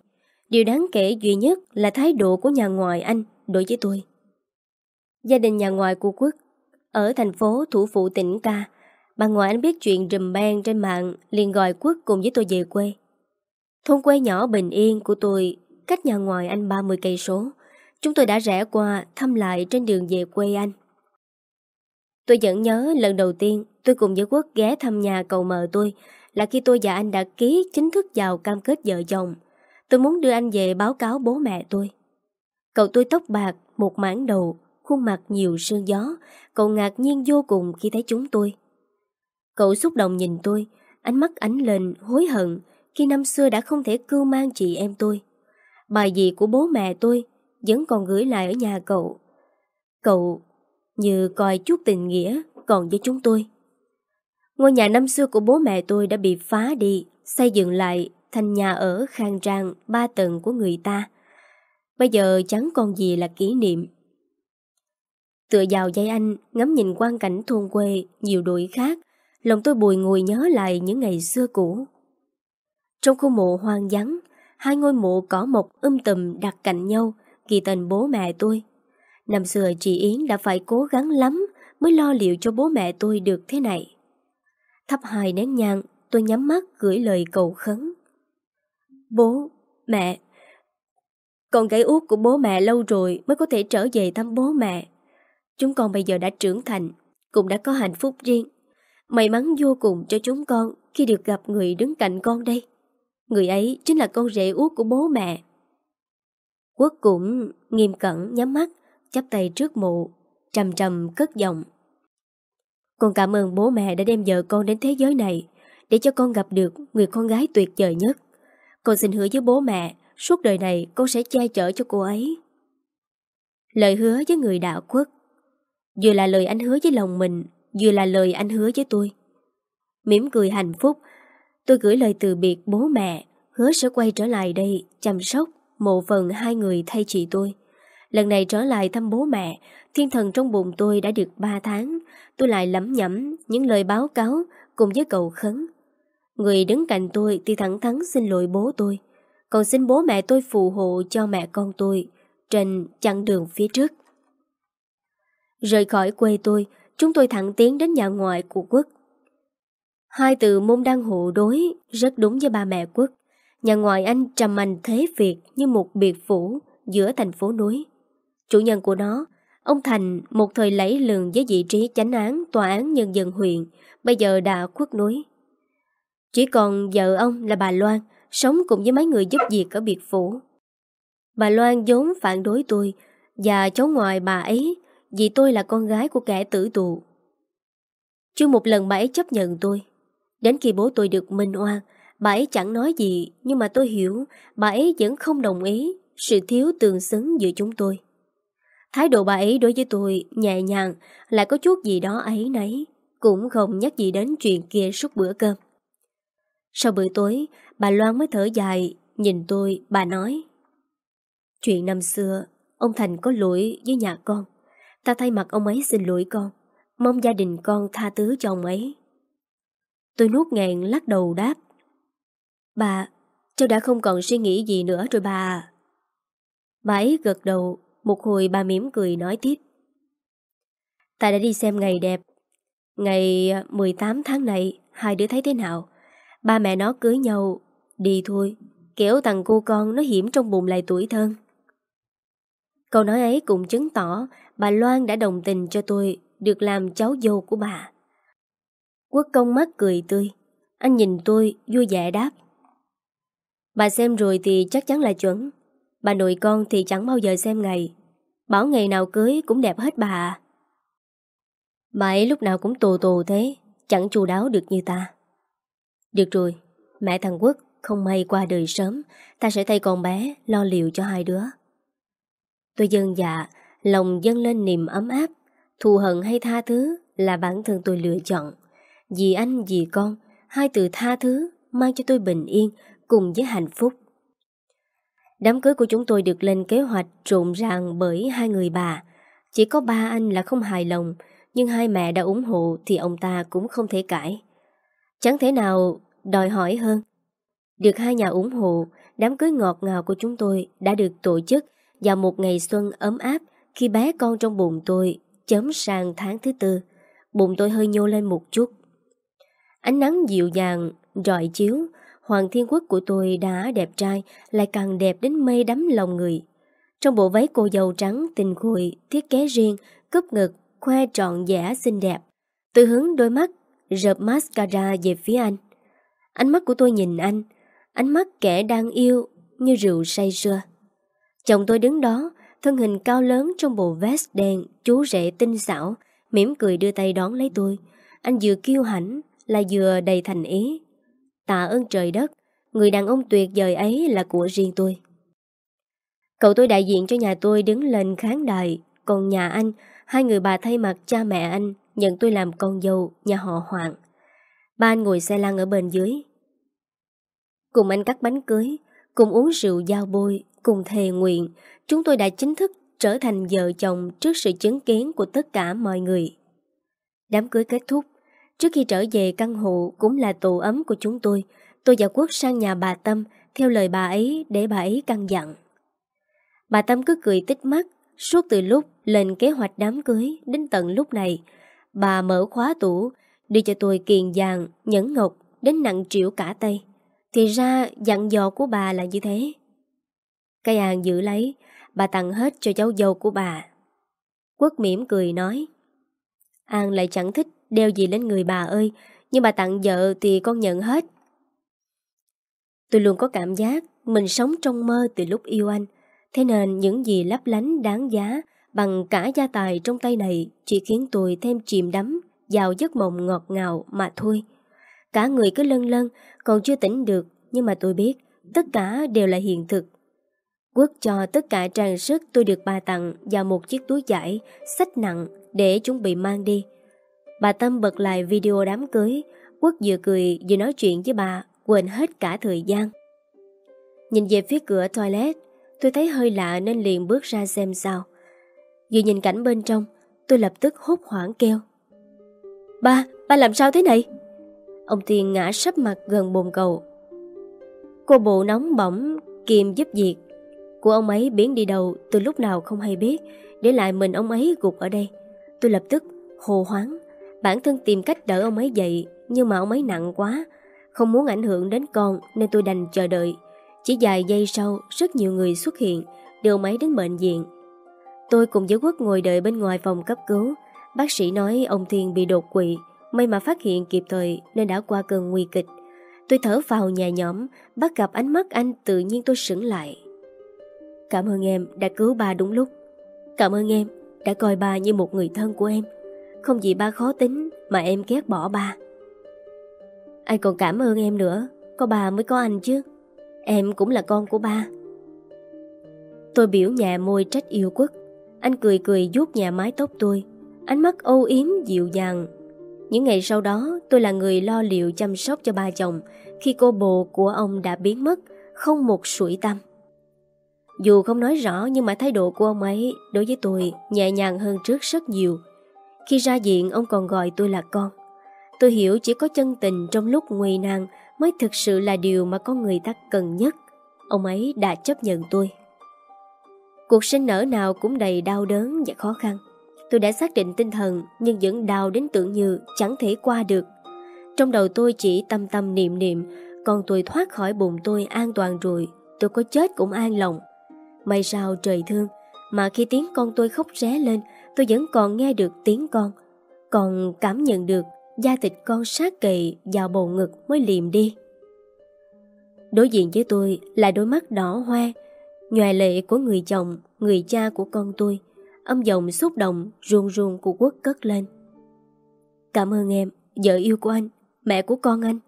Điều đáng kể duy nhất là thái độ của nhà ngoại anh đối với tôi. Gia đình nhà ngoại của Quốc ở thành phố thủ phủ tỉnh ca, bà ngoại anh biết chuyện rùm beng trên mạng liền gọi Quốc cùng với tôi về quê. Thôn quê nhỏ bình yên của tôi cách nhà ngoài anh 30 cây số. Chúng tôi đã rẽ qua thăm lại trên đường về quê anh. Tôi vẫn nhớ lần đầu tiên tôi cùng với Quốc ghé thăm nhà cầu mờ tôi là khi tôi và anh đã ký chính thức vào cam kết vợ chồng. Tôi muốn đưa anh về báo cáo bố mẹ tôi. Cậu tôi tóc bạc, một mảng đầu, khuôn mặt nhiều sương gió. Cậu ngạc nhiên vô cùng khi thấy chúng tôi. Cậu xúc động nhìn tôi, ánh mắt ánh lên hối hận khi năm xưa đã không thể cưu mang chị em tôi. Bài gì của bố mẹ tôi vẫn còn gửi lại ở nhà cậu. Cậu như coi chút tình nghĩa còn với chúng tôi. Ngôi nhà năm xưa của bố mẹ tôi đã bị phá đi, xây dựng lại thành nhà ở khang trang ba tầng của người ta. Bây giờ chẳng còn gì là kỷ niệm. Tựa vào dây anh, ngắm nhìn quang cảnh thôn quê, nhiều đuổi khác, lòng tôi bùi ngùi nhớ lại những ngày xưa cũ. Trong khu mộ hoang vắng, hai ngôi mộ cỏ mộc um tùm đặt cạnh nhau, ghi tên bố mẹ tôi. Năm xưa chị Yến đã phải cố gắng lắm mới lo liệu cho bố mẹ tôi được thế này. Thắp hai nén nhang, tôi nhắm mắt gửi lời cầu khấn. Bố, mẹ, Con gái út của bố mẹ lâu rồi mới có thể trở về thăm bố mẹ. Chúng con bây giờ đã trưởng thành, cũng đã có hạnh phúc riêng. May mắn vô cùng cho chúng con khi được gặp người đứng cạnh con đây. Người ấy chính là con rể út của bố mẹ. Quốc cũng nghiêm cẩn nhắm mắt, chắp tay trước mộ, trầm trầm cất giọng. Con cảm ơn bố mẹ đã đem vợ con đến thế giới này để cho con gặp được người con gái tuyệt vời nhất. Con xin hứa với bố mẹ, suốt đời này con sẽ che chở cho cô ấy. Lời hứa với người đạo quốc. Vừa là lời anh hứa với lòng mình Vừa là lời anh hứa với tôi. Mỉm cười hạnh phúc Tôi gửi lời từ biệt bố mẹ Hứa sẽ quay trở lại đây Chăm sóc Mộ phần hai người thay chị tôi. Lần này trở lại thăm bố mẹ Thiên thần trong bụng tôi đã được 3 tháng. Tôi lại lẩm nhẩm Những lời báo cáo cùng với cầu khấn. Người đứng cạnh tôi thì thẳng thắn xin lỗi bố tôi. Còn xin bố mẹ tôi phù hộ cho mẹ con tôi Trên chặng đường phía trước. Rời khỏi quê tôi, Chúng tôi thẳng tiến đến nhà ngoại của quốc. Hai từ môn đăng hộ đối Rất đúng với ba mẹ quốc. Nhà ngoại anh trầm anh thế việc Như một biệt phủ giữa thành phố núi. Chủ nhân của nó, Ông Thành, một thời lấy lường với vị trí chánh án Tòa án Nhân dân huyện, Bây giờ đã khuất núi. Chỉ còn vợ ông là bà Loan, Sống cùng với mấy người giúp việc ở biệt phủ. Bà Loan vốn phản đối tôi Và cháu ngoại bà ấy Vì tôi là con gái của kẻ tử tù. Chưa một lần bà ấy chấp nhận tôi. Đến khi bố tôi được minh oan, Bà ấy chẳng nói gì, Nhưng mà tôi hiểu Bà ấy vẫn không đồng ý Sự thiếu tương xứng giữa chúng tôi. Thái độ bà ấy đối với tôi nhẹ nhàng, Lại có chút gì đó ấy nấy, Cũng không nhắc gì đến chuyện kia suốt bữa cơm. Sau bữa tối, Bà Loan mới thở dài, Nhìn tôi, bà nói. Chuyện năm xưa, Ông Thành có lỗi với nhà con. Ta thay mặt ông ấy xin lỗi con. Mong gia đình con tha thứ cho ông ấy. Tôi nuốt nghẹn lắc đầu đáp. Bà, Cháu đã không còn suy nghĩ gì nữa rồi bà à. Bà ấy gật đầu, Một hồi bà mỉm cười nói tiếp. Ta đã đi xem ngày đẹp. Ngày à, 18 tháng này, Hai đứa thấy thế nào? Ba mẹ nó cưới nhau. Đi thôi Kiểu thằng cô con nó hiểm trong bụng lại tuổi thân. Câu nói ấy cũng chứng tỏ Bà Loan đã đồng tình cho tôi Được làm cháu dâu của bà. Quốc công mắt cười tươi. Anh nhìn tôi, vui vẻ đáp. Bà xem rồi thì chắc chắn là chuẩn. Bà nội con thì chẳng bao giờ xem ngày. Bảo ngày nào cưới cũng đẹp hết bà. À Bà ấy lúc nào cũng tù tù thế, Chẳng chu đáo được như ta. Được rồi Mẹ thằng Quốc không may qua đời sớm Ta sẽ thay con bé lo liệu cho hai đứa Tôi dân dạ Lòng dâng lên niềm ấm áp Thù hận hay tha thứ Là bản thân tôi lựa chọn Vì anh vì con Hai từ tha thứ Mang cho tôi bình yên Cùng với hạnh phúc Đám cưới của chúng tôi được lên kế hoạch trộn ràng bởi hai người bà. Chỉ có ba anh là không hài lòng, nhưng hai mẹ đã ủng hộ thì ông ta cũng không thể cãi. Chẳng thể nào đòi hỏi hơn. Được hai nhà ủng hộ, đám cưới ngọt ngào của chúng tôi đã được tổ chức vào một ngày xuân ấm áp khi bé con trong bụng tôi chấm sang tháng thứ tư. Bụng tôi hơi nhô lên một chút. Ánh nắng dịu dàng, rọi chiếu, Hoàng Thiên Quốc của tôi đã đẹp trai, lại càng đẹp đến mê đắm lòng người. Trong bộ váy cô dâu trắng tình khôi, thiết kế riêng, cúp ngực, khoe trọn vẻ xinh đẹp. Từ hướng đôi mắt, rợp mascara về phía anh. Ánh mắt của tôi nhìn anh, ánh mắt kẻ đang yêu như rượu say sưa. Chồng tôi đứng đó, thân hình cao lớn trong bộ vest đen, chú rể tinh xảo, mỉm cười đưa tay đón lấy tôi. Anh vừa kiêu hãnh, là vừa đầy thành ý. Tạ ơn trời đất, người đàn ông tuyệt vời ấy là của riêng tôi. Cậu tôi đại diện cho nhà tôi đứng lên kháng đài, còn nhà anh, hai người bà thay mặt cha mẹ anh nhận tôi làm con dâu nhà họ Hoàng. Ba anh ngồi xe lăn ở bên dưới. Cùng anh cắt bánh cưới, cùng uống rượu giao bôi, cùng thề nguyện, chúng tôi đã chính thức trở thành vợ chồng trước sự chứng kiến của tất cả mọi người. Đám cưới kết thúc, Trước khi trở về căn hộ cũng là tổ ấm của chúng tôi, tôi và Quốc sang nhà bà Tâm theo lời bà ấy để bà ấy căn dặn. Bà Tâm cứ cười tích mắt, suốt từ lúc lên kế hoạch đám cưới đến tận lúc này. Bà mở khóa tủ, đi cho tôi kiền vàng, nhẫn ngọc, đến nặng triệu cả tay. Thì ra dặn dò của bà là như thế. Cây hàng giữ lấy, bà tặng hết cho cháu dâu của bà. Quốc mỉm cười nói, An lại chẳng thích đeo gì lên người bà ơi, nhưng bà tặng vợ thì con nhận hết. Tôi luôn có cảm giác mình sống trong mơ từ lúc yêu anh, thế nên những gì lấp lánh đáng giá bằng cả gia tài trong tay này chỉ khiến tôi thêm chìm đắm vào giấc mộng ngọt ngào mà thôi. Cả người cứ lân lân, còn chưa tỉnh được, nhưng mà tôi biết tất cả đều là hiện thực. Quốc cho tất cả trang sức tôi được bà tặng vào một chiếc túi giải, sách nặng để chuẩn bị mang đi. Bà Tâm bật lại video đám cưới, Quốc vừa cười vừa nói chuyện với bà, quên hết cả thời gian. Nhìn về phía cửa toilet, tôi thấy hơi lạ nên liền bước ra xem sao. Vừa nhìn cảnh bên trong, tôi lập tức hốt hoảng kêu. Ba, ba làm sao thế này? Ông Tiên ngã sấp mặt gần bồn cầu. Cô bộ nóng bỏng, kìm giúp việc. Của ông ấy biến đi đầu từ lúc nào không hay biết, để lại mình ông ấy gục ở đây. Tôi lập tức hồ hoáng, bản thân tìm cách đỡ ông ấy dậy, nhưng mà ông ấy nặng quá. Không muốn ảnh hưởng đến con nên tôi đành chờ đợi. Chỉ vài giây sau, rất nhiều người xuất hiện, đưa ông ấy đến bệnh viện. Tôi cùng với Quốc ngồi đợi bên ngoài phòng cấp cứu. Bác sĩ nói ông Thiên bị đột quỵ, may mà phát hiện kịp thời nên đã qua cơn nguy kịch. Tôi thở vào nhà nhõm, bắt gặp ánh mắt anh tự nhiên tôi sững lại. Cảm ơn em đã cứu ba đúng lúc. Cảm ơn em đã coi ba như một người thân của em. Không vì ba khó tính mà em ghét bỏ ba. Anh còn cảm ơn em nữa, có ba mới có anh chứ. Em cũng là con của ba. Tôi biểu nhà môi trách yêu quất. Anh cười cười vuốt nhà mái tóc tôi. Ánh mắt âu yếm dịu dàng những ngày sau đó, tôi là người lo liệu chăm sóc cho ba chồng khi cô bồ của ông đã biến mất, không một sủi tâm. Dù không nói rõ nhưng mà thái độ của ông ấy đối với tôi nhẹ nhàng hơn trước rất nhiều. Khi ra diện ông còn gọi tôi là con. Tôi hiểu chỉ có chân tình trong lúc nguy nan mới thực sự là điều mà con người ta cần nhất. Ông ấy đã chấp nhận tôi. Cuộc sinh nở nào cũng đầy đau đớn và khó khăn. Tôi đã xác định tinh thần nhưng vẫn đau đến tưởng như chẳng thể qua được. Trong đầu tôi chỉ tâm tâm niệm niệm, còn tôi thoát khỏi bụng tôi an toàn rồi, tôi có chết cũng an lòng. May sao trời thương, mà khi tiếng con tôi khóc ré lên, tôi vẫn còn nghe được tiếng con, còn cảm nhận được da thịt con sát kỳ vào bầu ngực mới liềm đi. Đối diện với tôi là đôi mắt đỏ hoe, nhòe lệ của người chồng, người cha của con tôi, Âm giọng xúc động ruồn ruồn của Quốc cất lên. Cảm ơn em Vợ yêu của anh Mẹ của con anh.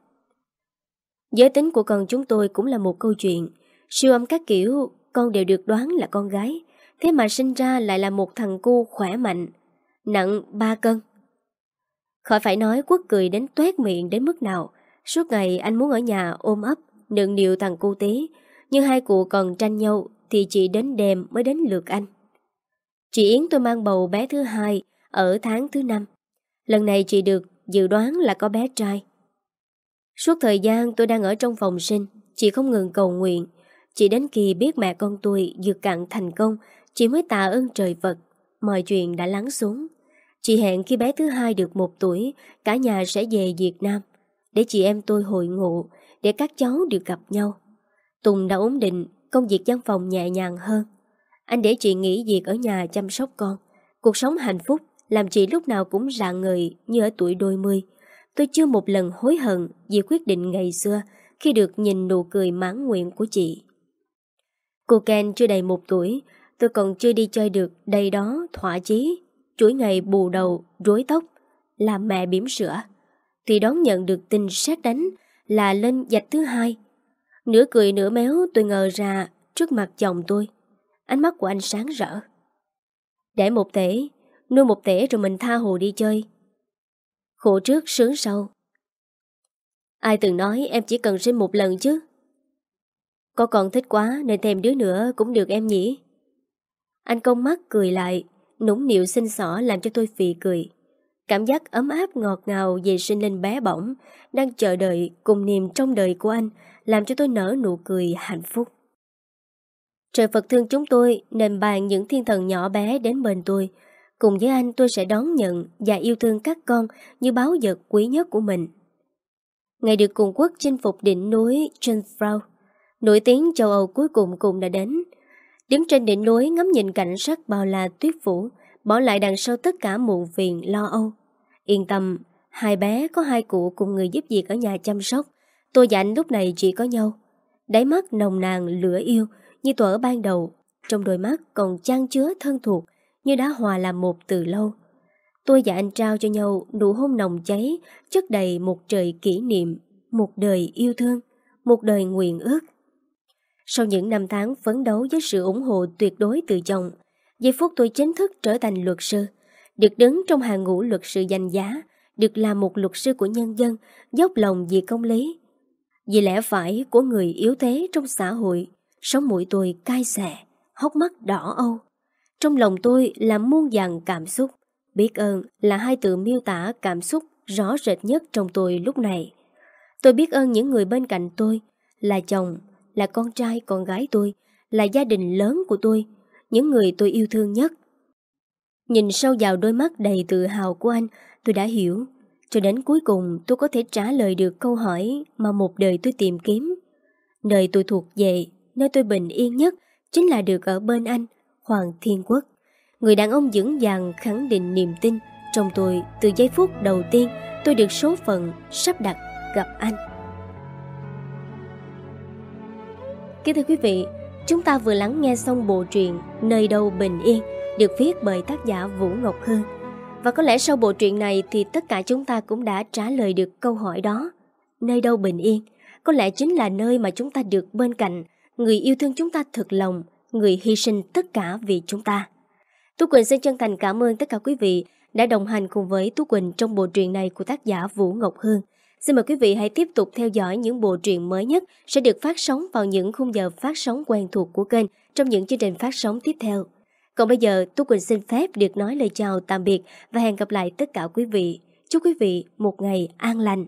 Giới tính của con chúng tôi cũng là một câu chuyện. Siêu âm các kiểu Con đều được đoán là con gái. Thế mà sinh ra lại là một thằng cu khỏe mạnh. Nặng 3 cân. Khỏi phải nói Quốc cười đến tuét miệng đến mức nào. Suốt ngày anh muốn ở nhà ôm ấp nượng điệu thằng cu tí Nhưng hai cụ còn tranh nhau thì chị đến đêm mới đến lượt anh Chị Yến tôi mang bầu bé thứ hai ở tháng thứ năm. Lần này chị được dự đoán là có bé trai. Suốt thời gian tôi đang ở trong phòng sinh, chị không ngừng cầu nguyện. Chị đến khi biết mẹ con tôi dược cạn thành công, chị mới tạ ơn trời Phật. Mọi chuyện đã lắng xuống. Chị hẹn khi bé thứ hai được một tuổi, cả nhà sẽ về Việt Nam. Để chị em tôi hội ngộ, để các cháu được gặp nhau. Tùng đã ổn định, công việc văn phòng nhẹ nhàng hơn. Anh để chị nghỉ việc ở nhà chăm sóc con. Cuộc sống hạnh phúc làm chị lúc nào cũng rạng ngời như ở tuổi đôi mươi. Tôi chưa một lần hối hận vì quyết định ngày xưa khi được nhìn nụ cười mãn nguyện của chị. Cô Ken chưa đầy một tuổi, tôi còn chưa đi chơi được đầy đó thỏa chí, chuỗi ngày bù đầu, rối tóc, làm mẹ bỉm sữa. Thì đón nhận được tin sát đánh là lên dạch thứ hai. Nửa cười nửa méo, tôi ngờ ra trước mặt chồng tôi. Ánh mắt của anh sáng rỡ. Để một tể, Nuôi một tể rồi mình tha hồ đi chơi. Khổ trước sướng sau. Ai từng nói em chỉ cần sinh một lần chứ? Có còn thích quá Nên thêm đứa nữa cũng được em nhỉ? Anh công mắt cười lại, Nũng nịu xinh xỏ làm cho tôi phì cười. Cảm giác ấm áp ngọt ngào Về sinh linh bé bỏng Đang chờ đợi cùng niềm trong đời của anh làm cho tôi nở nụ cười hạnh phúc Trời Phật thương chúng tôi nên bàn những thiên thần nhỏ bé đến bên tôi. Cùng với anh tôi sẽ đón nhận và yêu thương các con như báo vật quý nhất của mình. Ngày được cùng quốc chinh phục đỉnh núi Jungfrau, nổi tiếng châu Âu cuối cùng cũng đã đến. Đứng trên đỉnh núi ngắm nhìn cảnh sắc bao la tuyết phủ, bỏ lại đằng sau tất cả muộn phiền lo âu. Yên tâm, hai bé có hai cụ cùng người giúp việc ở nhà chăm sóc. Tôi và anh lúc này chỉ có nhau. Đáy mắt nồng nàn lửa yêu như tôi ở ban đầu. Trong đôi mắt còn chan chứa thân thuộc như đã hòa làm một từ lâu. Tôi và anh trao cho nhau nụ hôn nồng cháy, chất đầy một trời kỷ niệm, một đời yêu thương, một đời nguyện ước. Sau những năm tháng phấn đấu với sự ủng hộ tuyệt đối từ chồng, giây phút tôi chính thức trở thành luật sư, được đứng trong hàng ngũ luật sư danh giá, được làm một luật sư của nhân dân, dốc lòng vì công lý. Vì lẽ phải của người yếu thế trong xã hội, sống mũi tôi cay xè, hốc mắt đỏ âu. Trong lòng tôi là muôn dàn cảm xúc. Biết ơn là hai từ miêu tả cảm xúc rõ rệt nhất trong tôi lúc này. Tôi biết ơn những người bên cạnh tôi, là chồng, là con trai con gái tôi, là gia đình lớn của tôi, những người tôi yêu thương nhất. Nhìn sâu vào đôi mắt đầy tự hào của anh, tôi đã hiểu. Cho đến cuối cùng tôi có thể trả lời được câu hỏi mà một đời tôi tìm kiếm. Nơi tôi thuộc về, nơi tôi bình yên nhất chính là được ở bên anh, Hoàng Thiên Quốc. Người đàn ông vững vàng khẳng định niềm tin trong tôi từ giây phút đầu tiên tôi được số phận sắp đặt gặp anh. Kính thưa quý vị, chúng ta vừa lắng nghe xong bộ truyện Nơi đâu bình yên được viết bởi tác giả Vũ Ngọc Hương. Và có lẽ sau bộ truyện này thì tất cả chúng ta cũng đã trả lời được câu hỏi đó. Nơi đâu bình yên? Có lẽ chính là nơi mà chúng ta được bên cạnh, người yêu thương chúng ta thật lòng, người hy sinh tất cả vì chúng ta. Tú Quỳnh xin chân thành cảm ơn tất cả quý vị đã đồng hành cùng với Tú Quỳnh trong bộ truyện này của tác giả Vũ Ngọc Hương. Xin mời quý vị hãy tiếp tục theo dõi những bộ truyện mới nhất sẽ được phát sóng vào những khung giờ phát sóng quen thuộc của kênh trong những chương trình phát sóng tiếp theo. Còn bây giờ, Tú Quỳnh xin phép được nói lời chào tạm biệt và hẹn gặp lại tất cả quý vị. Chúc quý vị một ngày an lành.